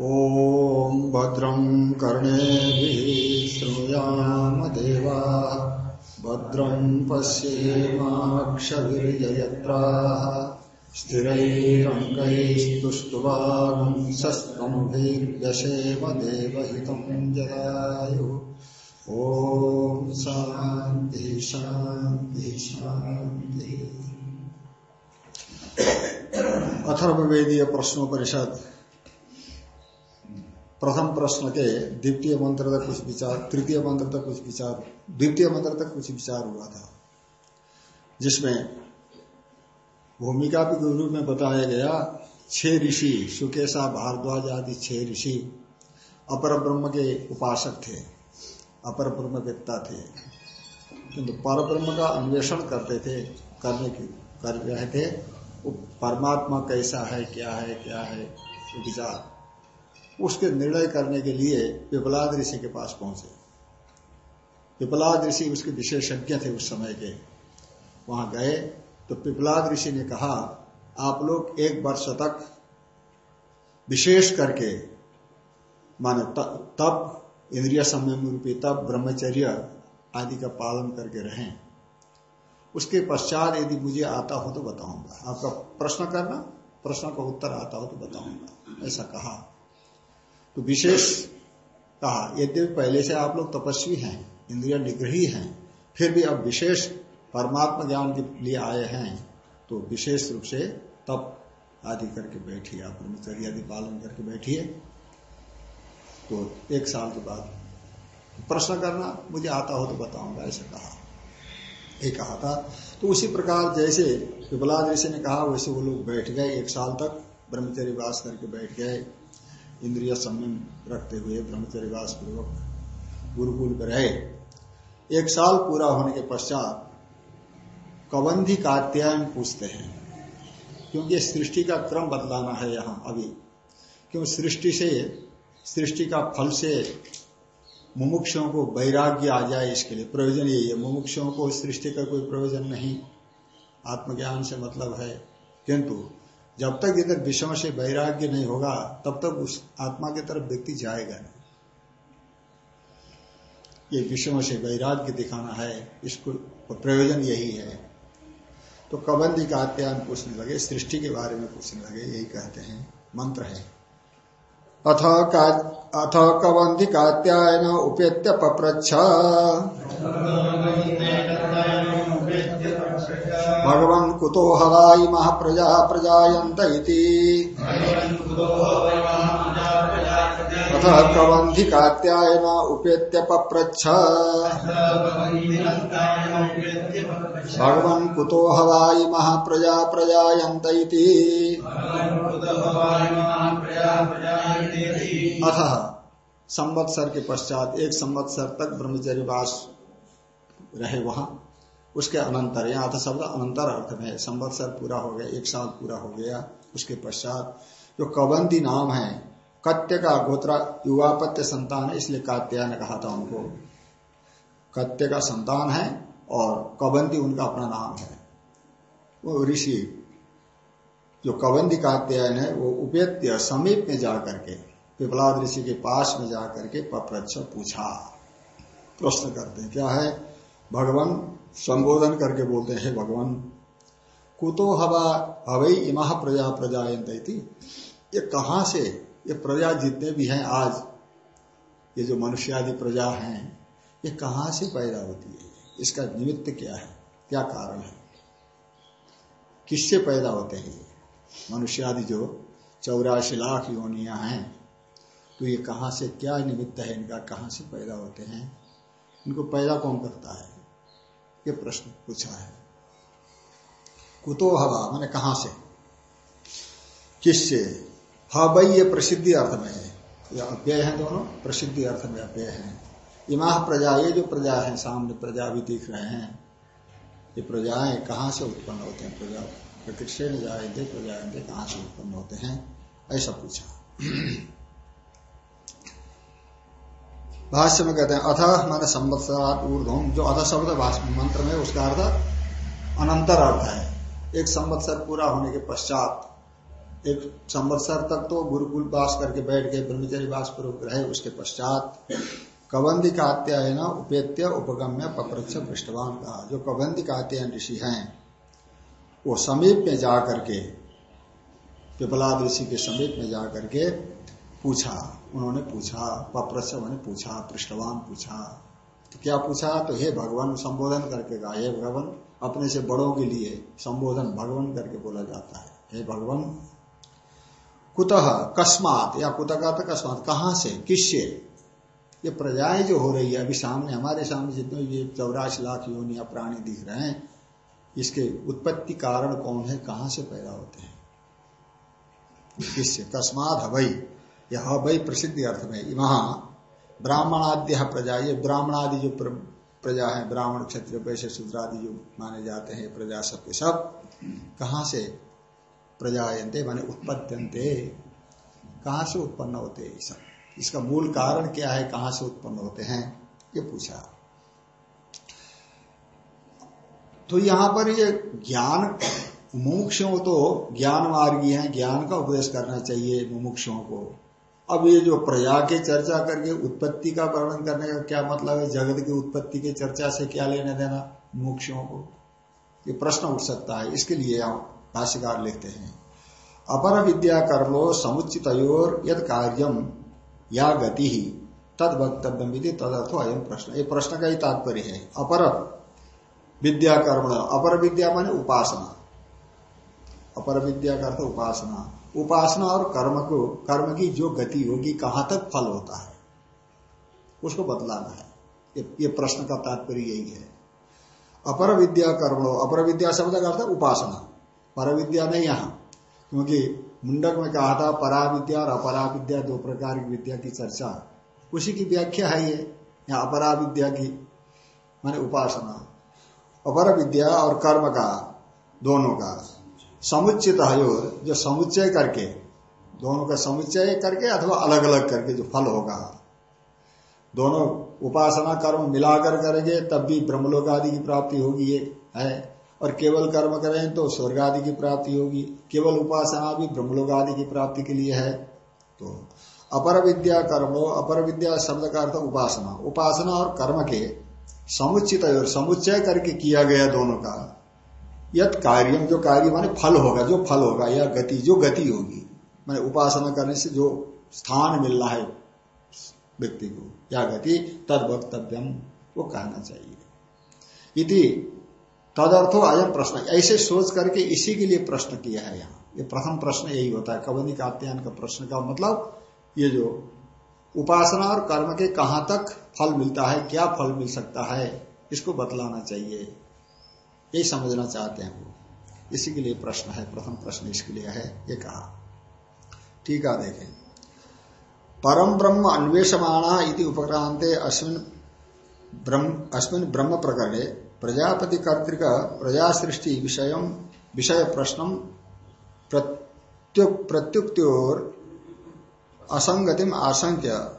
ॐ भद्रं कर्णेभिः श्रूयाम देवा। भद्रं पश्येमाक्षभिर्यजत्राः स्थिरैरङ्गैस्तुष्टुवांसस्तम्भिर्यशेम देवहितं जलायु ॐ शान्ति शान्ति शान्ति। अथर्ववेदीय प्रश्नोपनिषद। प्रथम प्रश्न के द्वितीय मंत्र तक कुछ विचार, तृतीय मंत्र तक कुछ विचार, द्वितीय मंत्र तक कुछ विचार हुआ था, जिसमें भूमिका के रूप में बताया गया, छह ऋषि, सुकेशा, भारद्वाज आदि छह ऋषि अपर ब्रह्म के उपासक थे, अपर ब्रह्म वेत्ता थे। किंतु पर ब्रह्म का अन्वेषण करते थे, करने की, कर रहे थे परमात्मा कैसा है, क्या है क्या है, विचार। उसके निर्णय करने के लिए पिपलाद ऋषि के पास पहुँचे। पिपलाद ऋषि उसके विशेषज्ञ थे उस समय के। वहाँ गए तो पिपलाद ऋषि ने कहा, आप लोग एक वर्ष तक विशेष करके, माने तब इंद्रिय संयम रूपी तब ब्रह्मचर्य आदि का पालन करके रहें। उसके पश्चात यदि मुझे आता हो तो बताऊँगा। आपका प्रश्न करना, प्रश्न का उत्तर आता हो तो बताऊँगा। ऐसा कहा। तो विशेष कहा, यद्यपि पहले से आप लोग तपस्वी हैं, इंद्रिय निग्रही हैं, फिर भी अब विशेष परमात्मा ज्ञान के लिए आए हैं तो विशेष रूप से तप आदि करके बैठिए, आप ब्रह्मचर्य आदि पालन करके बैठिए। तो एक साल के बाद प्रश्न करना, मुझे आता हो तो बताऊँगा, ऐसा कहा। ये कहा था तो उसी प्रकार जैसे विपलाद ऋषि ने कहा, वैसे वो लोग बैठ गए एक साल तक, ब्रह्मचर्य वास करके बैठ गए। इंद्रिय संयम रखते हुए ब्रह्मचर्यवास पूर्वक गुरुकुल रहे। एक साल पूरा होने के पश्चात कबंधी कात्यायन पूछते हैं, क्योंकि सृष्टि का क्रम बदलाना है यहाँ अभी? क्यों सृष्टि से, सृष्टि का फल से मुमुक्षों को वैराग्य आ जाए इसके लिए? प्रयोजन यही है मुमुक्षों को सृष्टि का कोई प्रयोजन नहीं। आत्मज्ञान से मतलब है, किंतु जब तक इधर विषयों से वैराग्य नहीं होगा, तब तक उस आत्मा की तरफ़ व्यक्ति जाएगा नहीं। ये विषयों से वैराग्य दिखाना है, इसको प्रयोजन यही है। तो कबंदी का अत्यान पूछने लगे, सृष्टि के बारे में पूछने लगे, यही कहते हैं, मंत्र है। अथ का, अथ कात्यायन उपेत्य पप्रच्छ। भगवन् कुतो हवाई महाप्रजा प्रजायन्त अथ कबंधि कात्यायन उपेत्य पप्रच्छ। भगवन् कुतो हवाई महाप्रजा प्रजायन्त अथ संवत्सर के पश्चात एक संवत्सर तक ब्रह्मचर्य वास रहे वहाँ। उसके अनंतर, यहाँ अर्थ शब्द अनंतर अर्थ में संवत्सर पूरा हो गया, एक साल पूरा हो गया, उसके पश्चात जो कबंदी नाम है, कत्य का गोत्रा युवापत्य संतान है इसलिए कात्या ने कहा था उनको। कत्य का संतान है और कबंदी उनका अपना नाम है। वो ऋषि, जो कबंदी कात्यायन है, वो उपेत्य समीप में जाकर के पिपलाद ऋषि के पास में जाकर के पप्रच्छ पूछा। प्रश्न करते क्या है? भगवान संबोधन करके बोलते हैं, भगवान, कुतो हवा हवई इमा प्रजा प्रजायंती ये कहा से, ये प्रजा जितने भी हैं आज, ये जो मनुष्य आदि प्रजा हैं, ये कहाँ से पैदा होती है? इसका निमित्त क्या है? क्या कारण है? किससे पैदा होते हैं ये? मनुष्य आदि जो चौरासी लाख योनिया हैं तो ये कहाँ से, क्या निमित्त है इनका? कहाँ से पैदा होते हैं? इनको पैदा कौन करता है? ये प्रश्न पूछा है। कुतो हवा मैंने कहा से? किससे? हवाई ये प्रसिद्धि अर्थ में है। ये अव्यय है दोनों, प्रसिद्धि अर्थ में अव्यय है। इमा प्रजा, ये जो प्रजा है, सामने प्रजा भी दिख रहे हैं। ये प्रजाएँ कहाँ से उत्पन्न होते हैं? प्रजा प्रकृष्य न जाएँगे प्रजाएँगे कहाँ से उत्पन्न होते हैं? ऐसा पूछा। भाष्य में कहते हैं, अथ माने संवत्सरात ऊर्धम जो अथ शब्द मंत्र में उसका अर्थ अनंतर अर्थ है। एक संवत्सर पूरा होने के पश्चात, एक संवत्सर तक तो गुरुकुल वास करके बैठ गए ब्रह्मचर्य वास पर रहे उसके पश्चात कबंदी कात्यायन उपेत्य उपगम्य पप्रक्ष पृष्ठवान का जो कबंदी कात्यायन ऋषि हैं, वो समीप में जा करके पिपलाद ऋषि के समीप में जा करके पूछा, उन्होंने पूछा पप्रच्छ मैंने पूछा, पृष्ठवान पूछा। तो क्या पूछा? तो हे भगवान, संबोधन करके कहा, हे भगवान, अपने से बड़ों के लिए संबोधन भगवान करके बोला जाता है। हे भगवान, कुतः कस्मात, या कुत का कस्मात, कहाँ से, किससे? ये प्रजाएँ जो हो रही है, अभी सामने, हमारे सामने जितने ये चौरासी लाख योनिया प्राणी दिख रहे हैं, इसके उत्पत्ति कारण कौन है, कहाँ से पैदा होते हैं? किससे? कस्मात हवई यह हवई प्रसिद्धि अर्थ में, इमा ब्राह्मणाद्य प्रजा, ये ब्राह्मणादि जो प्रजा है, ब्राह्मण क्षेत्र वैश्य शूद्रादि जो माने जाते हैं, प्रजा सब के सब, कहा से प्रजायंते माने उत्पत्त्यंते कहा से उत्पन्न होते हैं सब? इसका मूल कारण क्या है, कहाँ से उत्पन्न होते हैं, ये पूछा। तो यहाँ पर ये ज्ञान, मुमुक्षुओं तो ज्ञान मार्गी है, ज्ञान का उपदेश करना चाहिए मुमुक्षुओं को। अब ये जो प्रजा के चर्चा करके उत्पत्ति का वर्णन करने का क्या मतलब है? जगत की उत्पत्ति के चर्चा से क्या लेने देना? मुमुक्षुओं को। ये प्रश्न उठ सकता है। इसके लिए हम भाष्यकार लिखते हैं। अपर विद्या कर लो समुचित यद कार्यम या गति। ही तद वक्तव्य विधि तदर्थ अयम प्रश्न। ये प्रश्न का ही तात्पर्य है। अपर विद्या कर्म अपर विद्या माने उपासना। अपर विद्या का अर्थ उपासना। उपासना और कर्म को कर्म की जो गति होगी कहाँ तक फल होता है? उसको बदलाना है। ये, ये प्रश्न का तात्पर्य यही है। अपर विद्या कर्मणो अपर विद्या शब्द का अर्थ उपासना। पर विद्या नहीं यहाँ। क्योंकि मुंडक में कहा था परा विद्या और अपरा विद्या दो प्रकार की विद्या की चर्चा। उसी की व्याख्या है ये यहाँ अपरा विद्या की माने उपासना। अपर विद्या और कर्म का दोनों का। समुचित हयोर जो समुच्चय करके, दोनों का समुच्चय करके अथवा अलग अलग करके जो फल होगा। दोनों उपासना कर्म मिलाकर करेंगे, तब भी ब्रह्मलोक आदि की प्राप्ति होगी ये है? और केवल कर्म करें तो स्वर्ग आदि की प्राप्ति होगी। केवल उपासना भी ब्रह्मलोक आदि की प्राप्ति के लिए है। तो अपर विद्या कर्मो, अपर विद्या शब्द का अर्थ उपासना। उपासना और कर्म के समुचित और समुच्चय करके किया गया दोनों का। यद कार्य, जो कार्य माने फल होगा, जो फल होगा, या गति, जो गति होगी। मैंने उपासना करने से जो स्थान मिल रहा है व्यक्ति को, या गति, तद वक्तव्यम, वो कहना चाहिए। इति तदर्थो अयम प्रश्न। ऐसे सोच करके इसी के लिए प्रश्न किया है यहाँ। ये प्रथम प्रश्न यही होता है। कबनी का प्रश्न का मतलब ये जो उपासना और कर्म के कहाँ तक फल मिलता है, क्या फल मिल सकता है, इसको बतलाना चाहिए। यही समझना चाहते हैं वो। इसी के लिए प्रश्न है, प्रथम प्रश्न इसके लिए है, ये कहा। ठीक है, देखें। परम ब्रह्म अन्वेषमाणा इति उपक्रांते अस्मिन ब्रह्म अस्मिन ब्रह्म प्रकरणे प्रजापति कर्तिक प्रजा सृष्टि विषय विषय प्रश्न प्रत्युक्त्योर असंगतिम आशंक्य।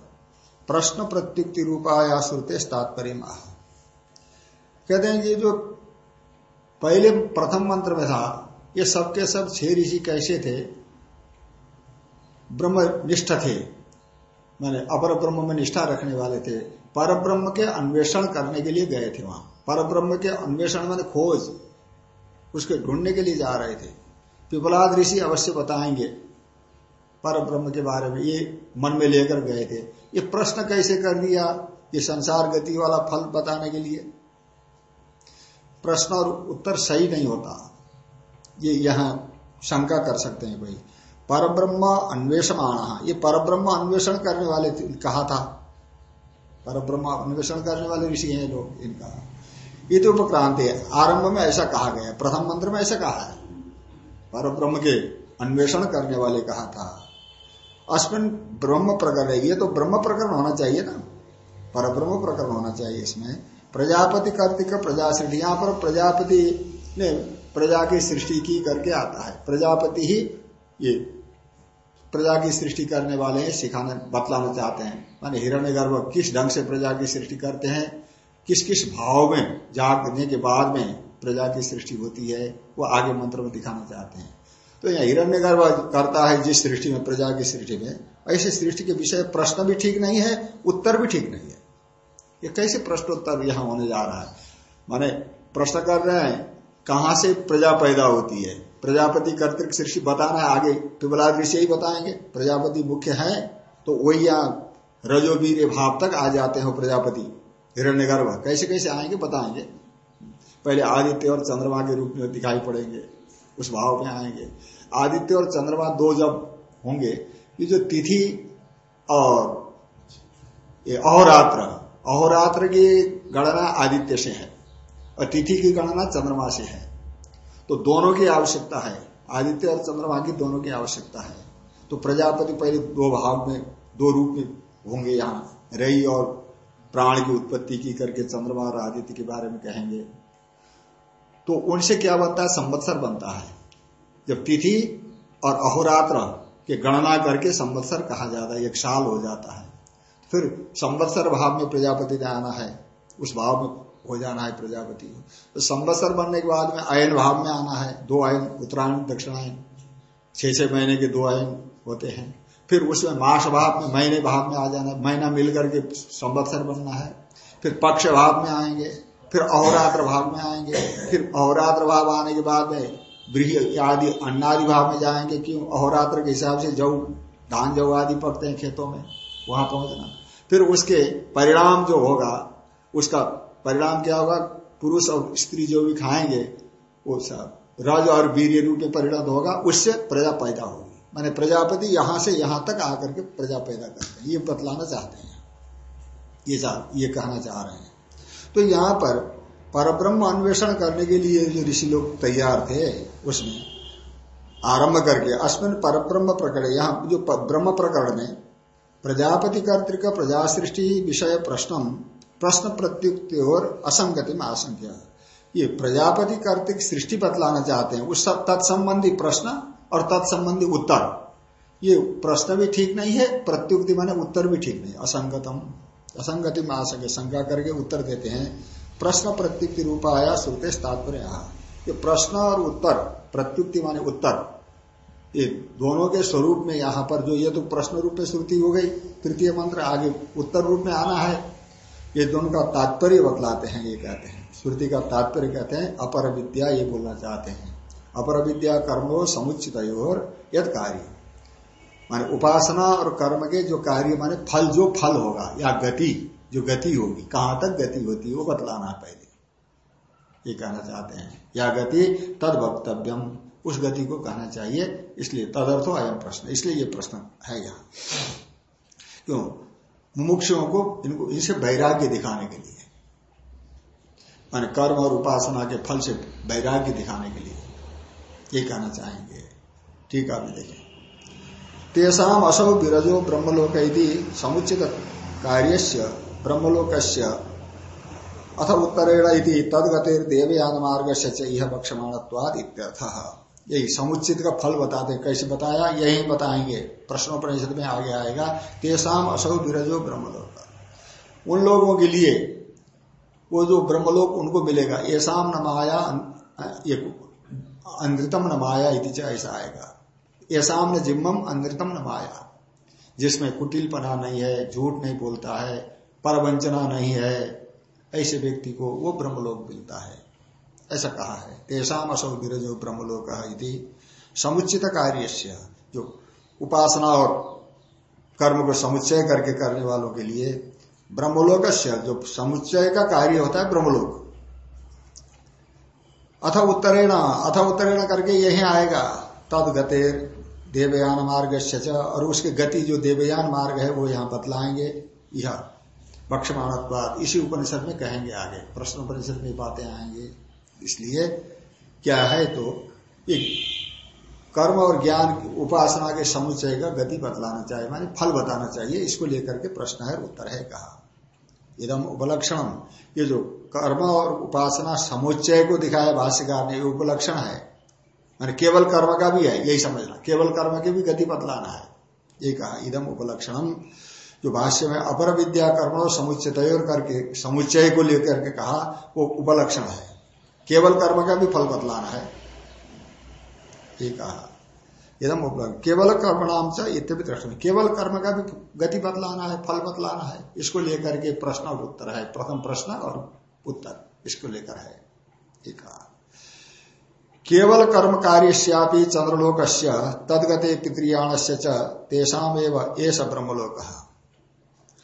प्रश्न प्रत्युक्ति रूपाया श्रुते तात्पर्य कहते हैं ये जो पहले प्रथम मंत्र में था, ये सबके सब छह ऋषि कैसे थे? ब्रह्म निष्ठ थे। मैंने अपर ब्रह्म में निष्ठा रखने वाले थे। पर ब्रह्म के अन्वेषण करने के लिए गए थे वहाँ। पर ब्रह्म के अन्वेषण मैंने खोज, उसके ढूँढने के लिए जा रहे थे। पिपलाद ऋषि अवश्य बताएँगे पर ब्रह्म के बारे में, ये मन में लेकर गए थे। ये प्रश्न कैसे कर दिया? ये संसार गति वाला फल बताने के लिए। प्रश्न और उत्तर सही नहीं होता। ये यहाँ शंका कर सकते हैं कोई। पर ब्रह्म अन्वेषण ये पर ब्रह्म अन्वेषण करने वाले कहा था। पर ब्रह्म अन्वेषण करने वाले ऋषि हैं लोग, इनका। ये तो उपक्रांति है। आरंभ में ऐसा कहा गया प्रथम मंत्र में ऐसा कहा है। पर ब्रह्म के अन्वेषण करने वाले कहा था। अश्विन ब्रह्म प्रकरण ये तो ब्रह्म प्रकरण होना चाहिए ना। पर ब्रह्म प्रकरण होना चाहिए इसमें। प्रजापति कर्तिक प्रजा सृष्टि यहाँ पर प्रजापति ने प्रजा की सृष्टि की करके आता है। प्रजापति ही ये प्रजा की सृष्टि करने वाले हैं, सिखाने, बतलाना चाहते हैं। माने हिरण्य गर्भ किस ढंग से प्रजा की सृष्टि करते हैं किस किस भाव में, जागने के बाद में प्रजा की सृष्टि होती है, वो आगे मंत्र में दिखाना चाहते हैं। तो यहाँ हिरण्य गर्भ करता है जिस सृष्टि में, प्रजा की सृष्टि में, ऐसे सृष्टि के विषय प्रश्न भी ठीक नहीं है, उत्तर भी ठीक नहीं है। ये कैसे प्रश्नोत्तर यहाँ होने जा रहा है? माने प्रश्न कर रहे हैं, कहाँ से प्रजा पैदा होती है? प्रजापति कर्तिक सृष्टि बताना है आगे पिबलाद ऋषि ही बताएँगे। प्रजापति मुख्य है तो वही यहाँ रजोवीर भाव तक आ जाते हो प्रजापति। हिरण्य कैसे कैसे आएँगे बताएँगे। पहले आदित्य और चंद्रमा के रूप में दिखाई पड़ेंगे, उस भाव में आएँगे। आदित्य और चंद्रमा दो जब होंगे, ये जो तिथि और ये अहोरात्र अहोरात्र की गणना आदित्य से है और तिथि की गणना चंद्रमा से है। तो दोनों की आवश्यकता है। आदित्य और चंद्रमा की दोनों की आवश्यकता है। तो प्रजापति पहले दो भाग में, दो रूप में होंगे यहाँ। रई और प्राण की उत्पत्ति की करके चंद्रमा और आदित्य के बारे में कहेंगे। तो उनसे क्या बनता है? संवत्सर बनता है। जब तिथि और अहोरात्र के गणना करके संवत्सर कहा जाता है, एक साल हो जाता है। फिर संवत्सर भाव में प्रजापति ने आना है, उस भाव में हो जाना है प्रजापति। तो संवत्सर बनने के बाद में अयन भाव में आना है, दो अयन उत्तरायण, दक्षिणायन, छह छह महीने के दो अयन होते हैं। फिर उसमें मास भाव में, महीने भाव में आ जाना है महीना मिलकर के संवत्सर बनना है। फिर पक्ष भाव में आएँगे, फिर अहोरात्र भाव में आएँगे, फिर अहोरात्र भाव आने के बाद में गृह आदि, अन्नादि भाव में जाएँगे, क्यों? अहोरात्र के हिसाब से जव धान जव आदि पकते हैं खेतों में, वहाँ पहुँचना। फिर उसके परिणाम जो होगा, उसका परिणाम क्या होगा? पुरुष और स्त्री जो भी खाएँगे, वो सब रज और वीर रूप में परिणत होगा, उससे प्रजा पैदा होगी। माने प्रजापति यहाँ से यहाँ तक आकर के प्रजा पैदा करते हैं। ये बतलाना चाहते हैं। ये ये कहना चाह रहे हैं। तो यहाँ पर परब्रह्म अन्वेषण करने के लिए जो ऋषि लोग तैयार थे, उसमें आरंभ करके अश्विन परब्रह्म प्रकरण, यहाँ जो ब्रह्म प्रकरण में प्रजापति कर्तिक प्रजा सृष्टि विषय प्रश्न प्रश्न प्रत्युक्ति और असंगति में आशंका ये प्रजापति कर्तिक सृष्टि बतलाना चाहते हैं, उस तत्संबंधी प्रश्न और तत्संबंधी उत्तर। ये प्रश्न भी ठीक नहीं है, प्रत्युक्ति माने उत्तर भी ठीक नहीं, असंगतम। असंगति में आशंका शंका करके उत्तर देते हैं। प्रश्न प्रत्युक्ति रूप आया श्रुते तात्पर्य प्रश्न और उत्तर, प्रत्युक्ति माने उत्तर। ये दोनों के स्वरूप में यहाँ पर जो ये तो प्रश्न रूप में श्रुति हो गई, तृतीय मंत्र आगे उत्तर रूप में आना है। ये दोनों का तात्पर्य बतलाते हैं, ये कहते हैं। श्रुति का तात्पर्य कहते हैं, अपर विद्या ये बोलना चाहते हैं। अपर विद्या कर्मो समुचित और यद कार्य माने उपासना और कर्म के जो कार्य, माने फल, जो फल होगा, या गति, जो गति होगी, कहाँ तक गति होती है, वो बतलाना पहले। ये कहना चाहते हैं। या गति तद वक्तव्यम उस गति को कहना चाहिए इसलिए तदर्थो अयम प्रश्न, इसलिए ये प्रश्न है यहाँ। क्यों? मुमुक्षुओं को, इनको इसे वैराग्य दिखाने के लिए। माने कर्म और उपासना के फल से वैराग्य दिखाने के लिए। ये कहना चाहेंगे। ठीक है अभी देखें तेसाम असौ विरजो ब्रह्मलोक समुचित कार्य ब्रह्मलोक अथ उत्तरेण तदगतिर देवयान मार्ग से यह बक्षमाणत्वाद इत्यर्थ यही समुचित का फल बताते कैसे बताया, यही बताएँगे। प्रश्नोपनिषद में आगे आएगा तेसाम असौ विरजो ब्रह्मलोक। उन लोगों के लिए वो जो ब्रह्मलोक उनको मिलेगा ऐसाम न माया अनृतम न माया इति ऐसा आएगा। ऐसाम न जिम्मम अनृतम न माया। जिसमें कुटिलपना नहीं है, झूठ नहीं बोलता है, परवंचना नहीं है, ऐसे व्यक्ति को वो ब्रह्मलोक मिलता है। ऐसा कहा है। तेषाम असौ विरजो ब्रह्मलोक समुचित कार्य जो उपासना और कर्म को समुच्चय करके करने वालों के लिए ब्रह्मलोक जो समुच्चय का कार्य होता है ब्रह्मलोक। अथ उत्तरेण अथ उत्तरेण करके यही आएगा। तद गतेर देवयान मार्ग और उसके गति जो देवयान मार्ग है, वो यहाँ बतलाएँगे। यह बक्षमाणत्वाद इसी उपनिषद में कहेंगे आगे। प्रश्न उपनिषद में बातें आएँगे। इसलिए क्या है तो एक कर्म और ज्ञान उपासना के समुच्चय का गति बतलाना चाहिए, माने फल बताना चाहिए, इसको लेकर के प्रश्न है, उत्तर है कहा। इदम उपलक्षण ये जो कर्म और उपासना समुच्चय को दिखाया भाष्यकार ने उपलक्षण है। मैंने केवल कर्म का भी है, यही समझना। केवल कर्म की भी गति बतलाना है। ये कहा, इदम उपलक्षणम। जो भाष्य में अपर विद्या कर्म और समुच्चय करके, समुच्चय को लेकर के कहा, वो उपलक्षण है। केवल कर्म का भी फल बतलाना है। ये कहा। एकदम उपलब्ध केवल कर्म नाम से इत्यादि प्रश्न केवल कर्म का भी गति बतलाना है, फल बतलाना है, इसको लेकर के प्रश्न और उत्तर है। प्रथम प्रश्न और उत्तर इसको लेकर है। एक केवल कर्म कार्य चंद्रलोक तदगते पितृयाण से तेषाम एवं ब्रह्मलोक।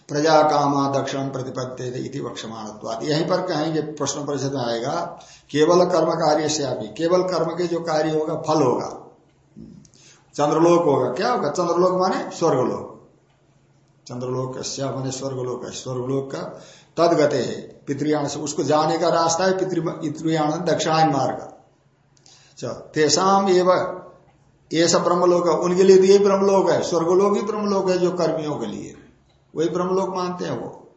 प्रजा कामा दक्षिण प्रतिपत्ति इति वक्षमाण यहीं पर कहेंगे प्रश्न परिषद आएगा, केवल कर्म कार्य से केवल कर्म के जो कार्य होगा, फल होगा। चंद्रलोक होगा, क्या होगा? चंद्रलोक माने स्वर्गलोक। चंद्रलोक माने स्वर्गलोक है, स्वर्गलोक का तद गते है, पितृयाण से। उसको जाने का रास्ता है पितृयाण, दक्षिणायन मार्ग। तेसाम एवं, ऐसा ब्रह्मलोक है, उनके लिए तो ये ब्रह्मलोक है, स्वर्गलोक ही ब्रह्मलोक है जो कर्मियों के लिए। वही ब्रह्मलोक मानते हैं वो।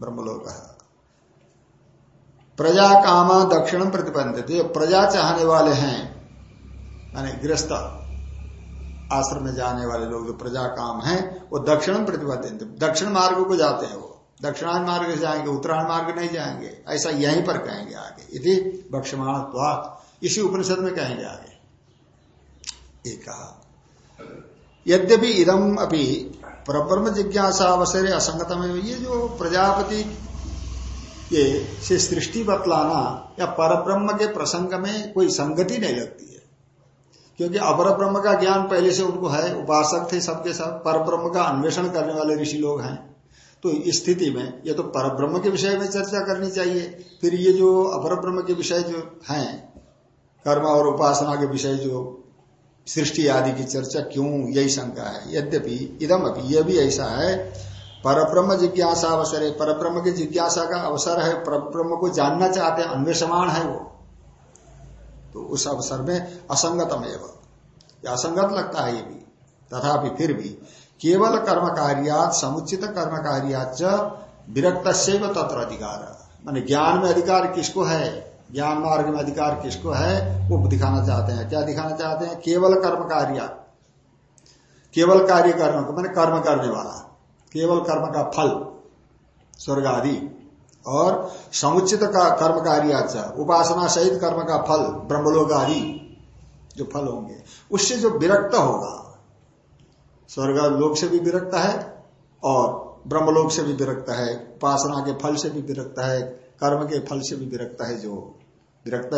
ब्रह्मलोक है। प्रजा कामा दक्षिण प्रतिबंधित प्रजा चाहने वाले हैं, यानी गृहस्थ आश्रम में जाने वाले लोग जो प्रजा काम है, वो दक्षिण प्रतिबंधित दक्षिण मार्ग को जाते हैं वो। दक्षिणायन मार्ग से जाएँगे, उत्तरायण मार्ग नहीं जाएँगे। ऐसा यहीं पर कहेंगे आगे। यदि बक्षमाण इसी उपनिषद में कहेंगे आगे। एक कहा। यद्यपि इदम अभी परब्रह्म जिज्ञासा अवसर असंगत में ये जो प्रजापति के से सृष्टि बतलाना या परब्रह्म के प्रसंग में कोई संगति नहीं लगती है। क्योंकि अपर ब्रह्म का ज्ञान पहले से उनको है, उपासक थे सबके सब पर ब्रह्म का अन्वेषण करने वाले ऋषि लोग हैं। तो इस स्थिति में ये तो पर ब्रह्म के विषय में चर्चा करनी चाहिए। फिर ये जो अपर ब्रह्म के विषय जो हैं, कर्म और उपासना के विषय जो सृष्टि आदि की चर्चा क्यों? यही शंका है। यद्यपि इदम अभी यह भी ऐसा है, परब्रह्म जिज्ञासा अवसर है परब्रह्म की जिज्ञासा का अवसर है, परब्रह्म को जानना चाहते हैं अन्वेषमान है वो। तो उस अवसर में असंगतम एवं। असंगत लगता है ये भी। तथापि फिर भी, केवल कर्म कार्यात समुचित कर्म कार्यात विरक्त से तत्र अधिकार। मान ज्ञान में अधिकार किसको है? ज्ञान मार्ग में अधिकार किसको है? वो दिखाना चाहते हैं। क्या दिखाना चाहते हैं? केवल कर्म कार्य केवल कार्य करने को मैंने कर्म करने वाला। केवल कर्म का फल, स्वर्ग आदि। और समुचित का कर्म कार्य उपासना सहित कर्म का फल, ब्रह्मलोक आदि जो फल होंगे, उससे जो विरक्त होगा, स्वर्ग लोक से भी विरक्त है और ब्रह्मलोक से भी विरक्त है। उपासना के फल से भी विरक्त है। कर्म के फल से भी विरक्त है जो विरक्त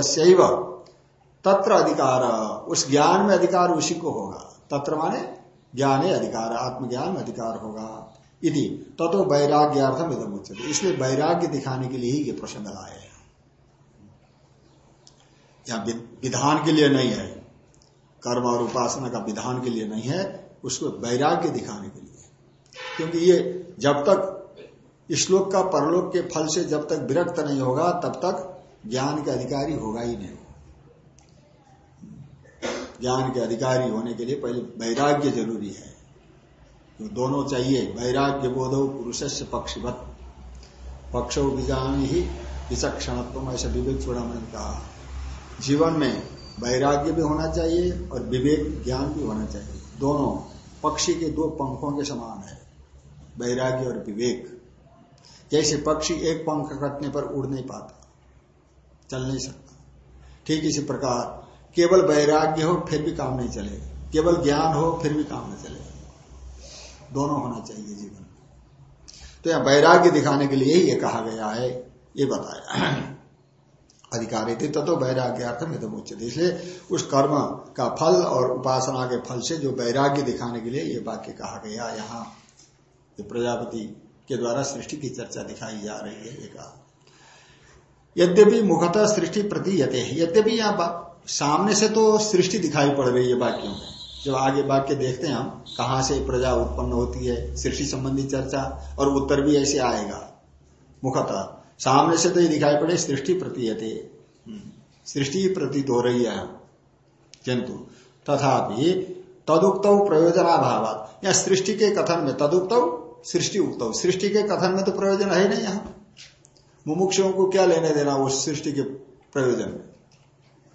तत्र अधिकार, उस ज्ञान में अधिकार उसी को होगा। तत्र माने ज्ञान अधिकार, आत्मज्ञान में अधिकार होगा। यदि ततो वैराग्यार्थम इधम उच्चते इसलिए वैराग्य दिखाने के लिए ही ये प्रश्न लाए यहाँ विधान के लिए नहीं है। कर्म और उपासना का विधान के लिए नहीं है। उसको वैराग्य दिखाने के लिए। क्योंकि ये जब तक श्लोक का परलोक के फल से जब तक विरक्त नहीं होगा, तब तक ज्ञान के अधिकारी होगा ही नहीं ज्ञान के अधिकारी होने के लिए पहले वैराग्य ज़रूरी है। तो दोनों चाहिए, वैराग्य बोधो पुरुष से पक्षवत। पक्ष बीजान ही विचक्षणत्व ऐसा विवेक चूड़ामण कहा। जीवन में वैराग्य भी होना चाहिए और विवेक ज्ञान भी होना चाहिए। दोनों, पक्षी के दो पंखों के समान है, वैराग्य और विवेक। जैसे पक्षी एक पंख कटने पर उड़ नहीं पाता चल नहीं सकता। ठीक इसी प्रकार, केवल वैराग्य हो, फिर भी काम नहीं चले केवल ज्ञान हो, फिर भी काम नहीं चले दोनों होना चाहिए जीवन। तो यहाँ वैराग्य दिखाने के लिए ये कहा गया है, ये बताया। अधिकारी थे तो वैराग्यार्थम यदम उचित इसलिए उस कर्म का फल और उपासना के फल से जो वैराग्य दिखाने के लिए ये वाक्य कहा गया, यहाँ प्रजापति के द्वारा सृष्टि की चर्चा दिखाई जा रही है एक यद्यपि मुखतः सृष्टि प्रति यते यद्यपि यहाँ सामने से तो सृष्टि दिखाई पड़ रही है वाक्यों में। जब आगे वाक्य देखते हैं हम, कहा से प्रजा उत्पन्न होती है, सृष्टि संबंधी चर्चा, और उत्तर भी ऐसे आएगा। मुखतः, सामने से तो ये दिखाई पड़े, सृष्टि प्रतीयते। हम्म। सृष्टि प्रतीत हो रही है। किंतु, तथापि तदुक्त प्रयोजनाभाव या सृष्टि के कथन में तदुक्त, सृष्टि उक्त। सृष्टि के कथन में तो प्रयोजन है नहीं यहाँ। मुमुक्षुओं को क्या लेने देना? उस सृष्टि के प्रयोजन में।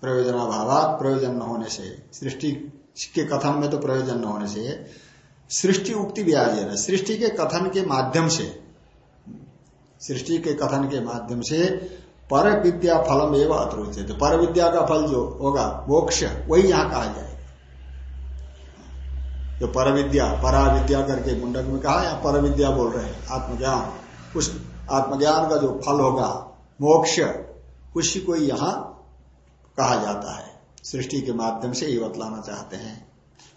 प्रयोजनाभाव प्रयोजन न होने से। सृष्टि के कथन में तो प्रयोजन न होने से। सृष्टि उक्ति ब्याज सृष्टि के कथन के माध्यम से। सृष्टि के कथन के माध्यम से पर विद्या फलम एवं अतरुचित पर विद्या का फल जो होगा, मोक्ष, वही यहाँ कहा जाएगा। जो पर विद्या परा विद्या करके मुंडक में कहा, या पर विद्या बोल रहे हैं, आत्मज्ञान, उस आत्मज्ञान का जो फल होगा, मोक्ष उसी को यहाँ कहा जाता है। सृष्टि के माध्यम से ये बतलाना चाहते हैं।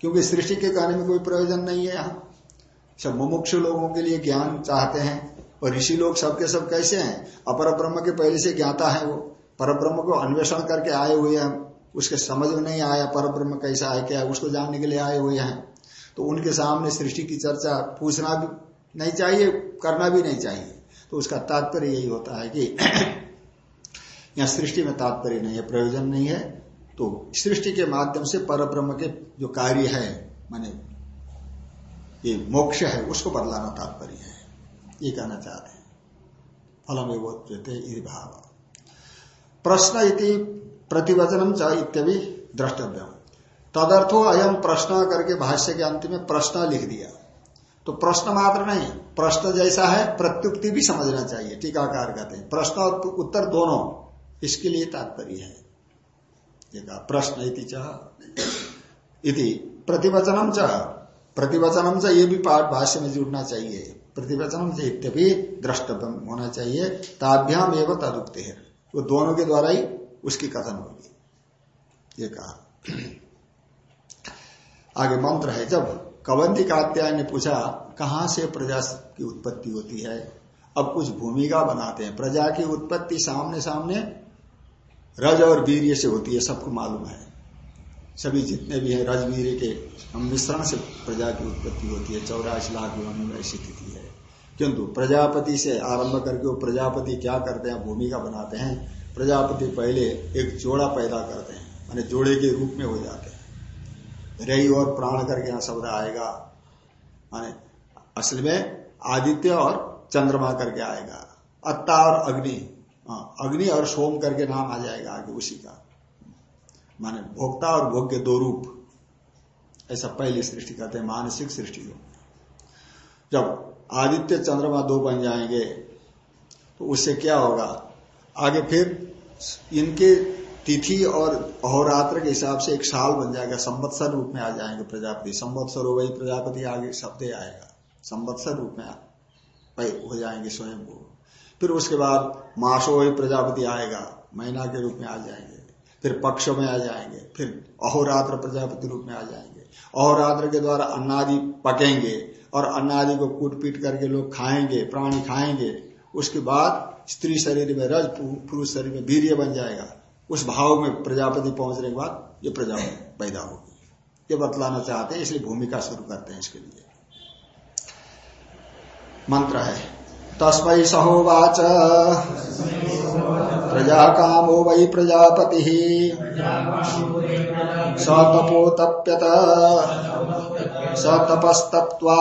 क्योंकि सृष्टि के कहने में कोई प्रयोजन नहीं है यहाँ। सब मुमुक्ष लोगों के लिए ज्ञान चाहते हैं। और ऋषि लोग सबके सब कैसे हैं? अपर ब्रह्म के पहले से ज्ञाता है वो। पर ब्रह्म को अन्वेषण करके आए हुए हैं। उसके समझ में नहीं आया पर ब्रह्म कैसा है, क्या उसको जानने के लिए आए हुए हैं। तो उनके सामने सृष्टि की चर्चा पूछना भी नहीं चाहिए, करना भी नहीं चाहिए। तो उसका तात्पर्य यही होता है कि यहाँ सृष्टि में तात्पर्य नहीं है, प्रयोजन नहीं है तो सृष्टि के माध्यम से पर ब्रह्म के जो कार्य है, माने ये मोक्ष है, उसको बदलाना तात्पर्य है। ये कहना चाहते हैं। फलम एवं भाव। प्रश्न इति प्रतिवचनम च द्रष्टव्य तदर्थो अयम प्रश्न करके भाष्य के अंत में प्रश्न लिख दिया। तो प्रश्न मात्र नहीं, प्रश्न जैसा है, प्रत्युक्ति भी समझना चाहिए, टीकाकार कहते हैं। प्रश्न और उत्तर दोनों, इसके लिए तात्पर्य है। प्रश्न इति प्रतिवचनम च। प्रतिवचनम से ये भी पाठ भाष्य में जुड़ना चाहिए। प्रतिवचनम से इत्यपि होना चाहिए, ताभ्याम एवं तदुक्ति है। वो दोनों के द्वारा ही उसकी कथन होगी। ये कहा। आगे मंत्र है, जब कवंती कात्याय ने पूछा कहाँ से प्रजा की उत्पत्ति होती है? अब कुछ भूमिका बनाते हैं। प्रजा की उत्पत्ति सामने सामने रज और वीर्य से होती है, सबको मालूम है। सभी जितने भी हैं रजवीर के मिश्रण से प्रजा की उत्पत्ति होती है। चौरासी लाख योनि में ऐसी स्थिति है। किंतु प्रजापति से आरंभ करके वो प्रजापति क्या करते हैं, भूमिका बनाते हैं। प्रजापति पहले एक जोड़ा पैदा करते हैं, माने जोड़े के रूप में हो जाते हैं। रही और प्राण करके यहाँ शब्द आएगा। माने असल में आदित्य और चंद्रमा करके आएगा। अत्ता और अग्नि हाँ, अग्नि और सोम करके नाम आ जाएगा आगे उसी का। माने भोक्ता और भोग्य दो रूप। ऐसा पहली सृष्टि करते हैं मानसिक सृष्टि हो जब आदित्य चंद्रमा दो बन जाएँगे तो उससे क्या होगा? आगे फिर इनके तिथि और अहोरात्र के हिसाब से एक साल बन जाएगा। संवत्सर रूप में आ जाएँगे प्रजापति। संवत्सर हो वही प्रजापति आगे शब्द आएगा। संवत्सर रूप में हो जाएँगे स्वयं को फिर उसके बाद मासो वही प्रजापति आएगा, महीना के रूप में आ जाएँगे। फिर पक्ष में आ जाएँगे। फिर अहोरात्र प्रजापति रूप में आ जाएँगे। अहोरात्र के द्वारा अन्नादि पकेंगे और अन्नादि को कूट पीट करके लोग खाएँगे, प्राणी खाएँगे। उसके बाद स्त्री शरीर में रज पुरुष शरीर में वीर्य बन जाएगा। उस भाव में प्रजापति पहुँचने के बाद ये प्रजा पैदा होगी ये बतलाना चाहते हैं, इसलिए भूमिका शुरू करते हैं इसके लिए। मंत्र है तस्मय सहोवाच प्रजा कामो वै प्रजापति, स तपोतप्यत, स तपस्तप्वा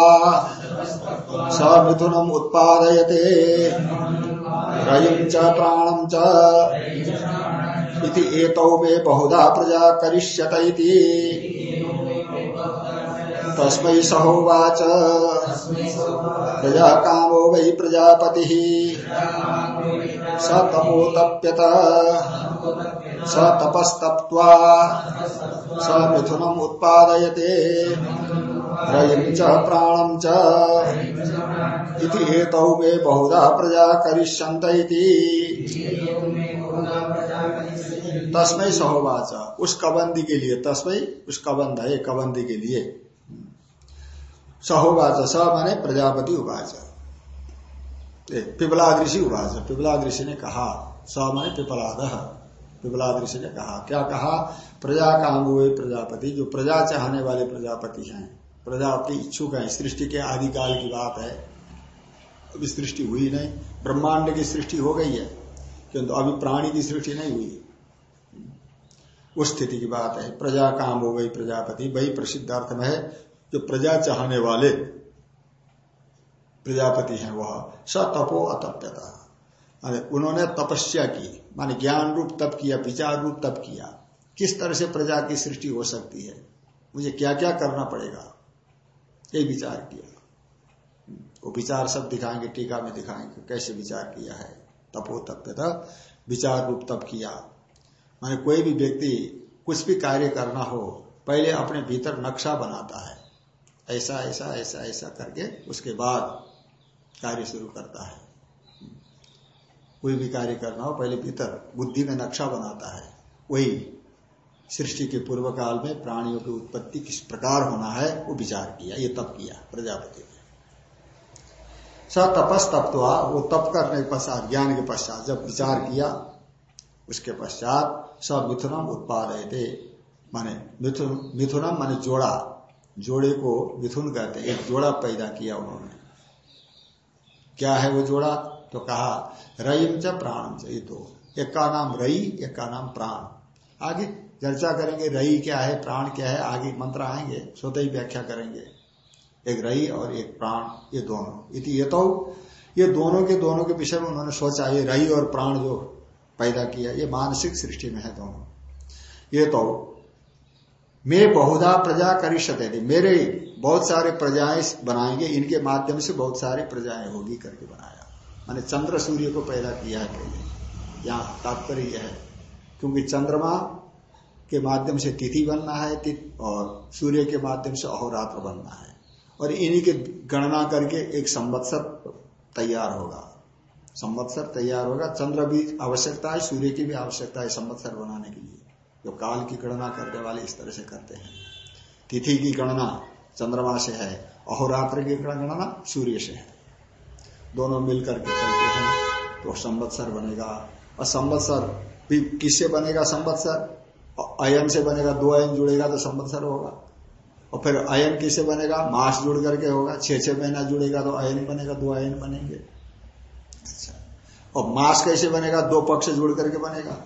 स मिथुनम उत्पादयते, रयिं च प्राणं च इति एतौ बहुधा प्रजा करिष्यत तस्मै सहोवाच। प्रजा कामो वै प्रजापतिः। स तपोतप्यत। स तपस्तप्त्वा। स मिथुनम् उत्पादयते। रयिं च इति एतौ मे बहुधा प्रजा करिष्यन्त तस्मय सहोवाच। उस कबंदी के लिए तस्मय उस कबंध है कबंदी के लिए। सहोवाच स माने प्रजापति उवाच। पिपलादृषि उवाच। पिपलादृषि ने कहा, स माने पिपलाद। पिपलादृषि ने कहा, क्या कहा? प्रजा काम हुए प्रजापति, जो प्रजा चाहने वाले प्रजापति हैं। प्रजापति इच्छुक है, सृष्टि के आदिकाल की बात है। अभी सृष्टि हुई नहीं। ब्रह्मांड की सृष्टि हो गई है, किंतु अभी प्राणी की सृष्टि नहीं हुई। उस स्थिति की बात है। प्रजा काम हो गई, प्रजापति। वही प्रसिद्ध अर्थ में है जो प्रजा चाहने वाले प्रजापति हैं वह। स तपो अतप्यता। उन्होंने तपस्या की। माने ज्ञान रूप तप किया, विचार रूप तप किया। किस तरह से प्रजा की सृष्टि हो सकती है? मुझे क्या क्या करना पड़ेगा? यही विचार किया। वो विचार सब दिखाएँगे, टीका में दिखाएँगे कैसे विचार किया है। तपो तप्यता। विचार रूप तप किया। माने कोई भी व्यक्ति कुछ भी कार्य करना हो, पहले अपने भीतर नक्शा बनाता है। ऐसा ऐसा ऐसा ऐसा करके उसके बाद कार्य शुरू करता है। कोई भी कार्य करना हो, पहले भीतर बुद्धि में नक्शा बनाता है। वही सृष्टि के पूर्व काल में प्राणियों की उत्पत्ति किस प्रकार होना है, वो विचार किया, ये तप किया, प्रजापति ने। स तपस वो तप करने के पश्चात, ज्ञान के पश्चात जब विचार किया, उसके पश्चात स मिथुनम थे माने मिथुन, मिथुनम माने जोड़ा। जोड़े को मिथुन कहते एक जोड़ा पैदा किया उन्होंने। क्या है वो जोड़ा? तो कहा, रईम च प्राणम च, ये तो एक का नाम रई, एक का नाम प्राण। आगे चर्चा करेंगे, रई क्या है, प्राण क्या है? आगे मंत्र आएँगे, स्वतः ही व्याख्या करेंगे। एक रई और एक प्राण, ये दोनों। इति ये तो ये दोनों के दोनों के विषय में उन्होंने सोचा, ये रई और प्राण जो पैदा किया, ये मानसिक सृष्टि में है दोनों। ये तो मैं बहुधा प्रजा करी थी मेरे बहुत सारे प्रजाएँ बनाएँगे, इनके माध्यम से बहुत सारी प्रजाएँ होगी करके बनाया। मैंने चंद्र सूर्य को पैदा किया है पहले। यहाँ तात्पर्य यह है, क्योंकि चंद्रमा के माध्यम से तिथि बनना है और सूर्य के माध्यम से अहोरात्र बनना है। और इन्हीं के गणना करके एक संवत्सर तैयार होगा। संवत्सर तैयार होगा। चंद्र भी आवश्यकता है, सूर्य की भी आवश्यकता है संवत्सर बनाने के लिए। जो काल की गणना करने वाले इस तरह से करते हैं। तिथि की गणना चंद्रमा से है, अहोरात्र की गणना सूर्य से है। दोनों मिलकर के चलते हैं तो संवत्सर बनेगा। और संवत्सर भी किससे बनेगा संवत्सर? अयन से बनेगा। दो अयन जुड़ेगा तो संवत्सर होगा। और फिर अयन किसे बनेगा? मास जुड़ करके होगा। छह छह महीना जुड़ेगा तो अयन बनेगा, दो अयन बनेंगे। और मास कैसे बनेगा? दो पक्ष जुड़ करके बनेगा।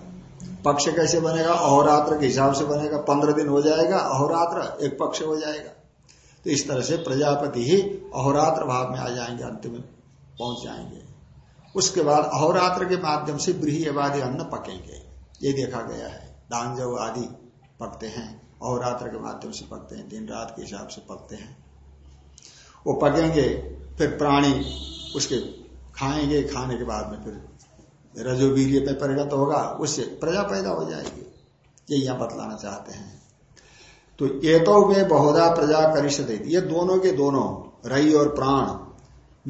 पक्ष कैसे बनेगा? अहोरात्र के हिसाब से बनेगा। पंद्रह दिन हो जाएगा, अहोरात्र एक पक्ष हो जाएगा। तो इस तरह से प्रजापति ही अहोरात्र भाव में आ जाएँगे, अंत में पहुँच जाएँगे। उसके बाद अहोरात्र के माध्यम से ब्रीही ब्रीहवादी अन्न पकेंगे। ये देखा गया है। दान जब आदि पकते हैं, अहोरात्र के माध्यम से पकते हैं, दिन रात के हिसाब से पकते हैं। वो पकेंगे, फिर प्राणी उसके खाएँगे, खाने के बाद में फिर रजोवीर्य में परिणत होगा, उससे प्रजा पैदा हो जाएगी। ये यहाँ बतलाना चाहते हैं। तो ये तो वे बहुधा प्रजा करिष्ठ ये दोनों के दोनों रई और प्राण,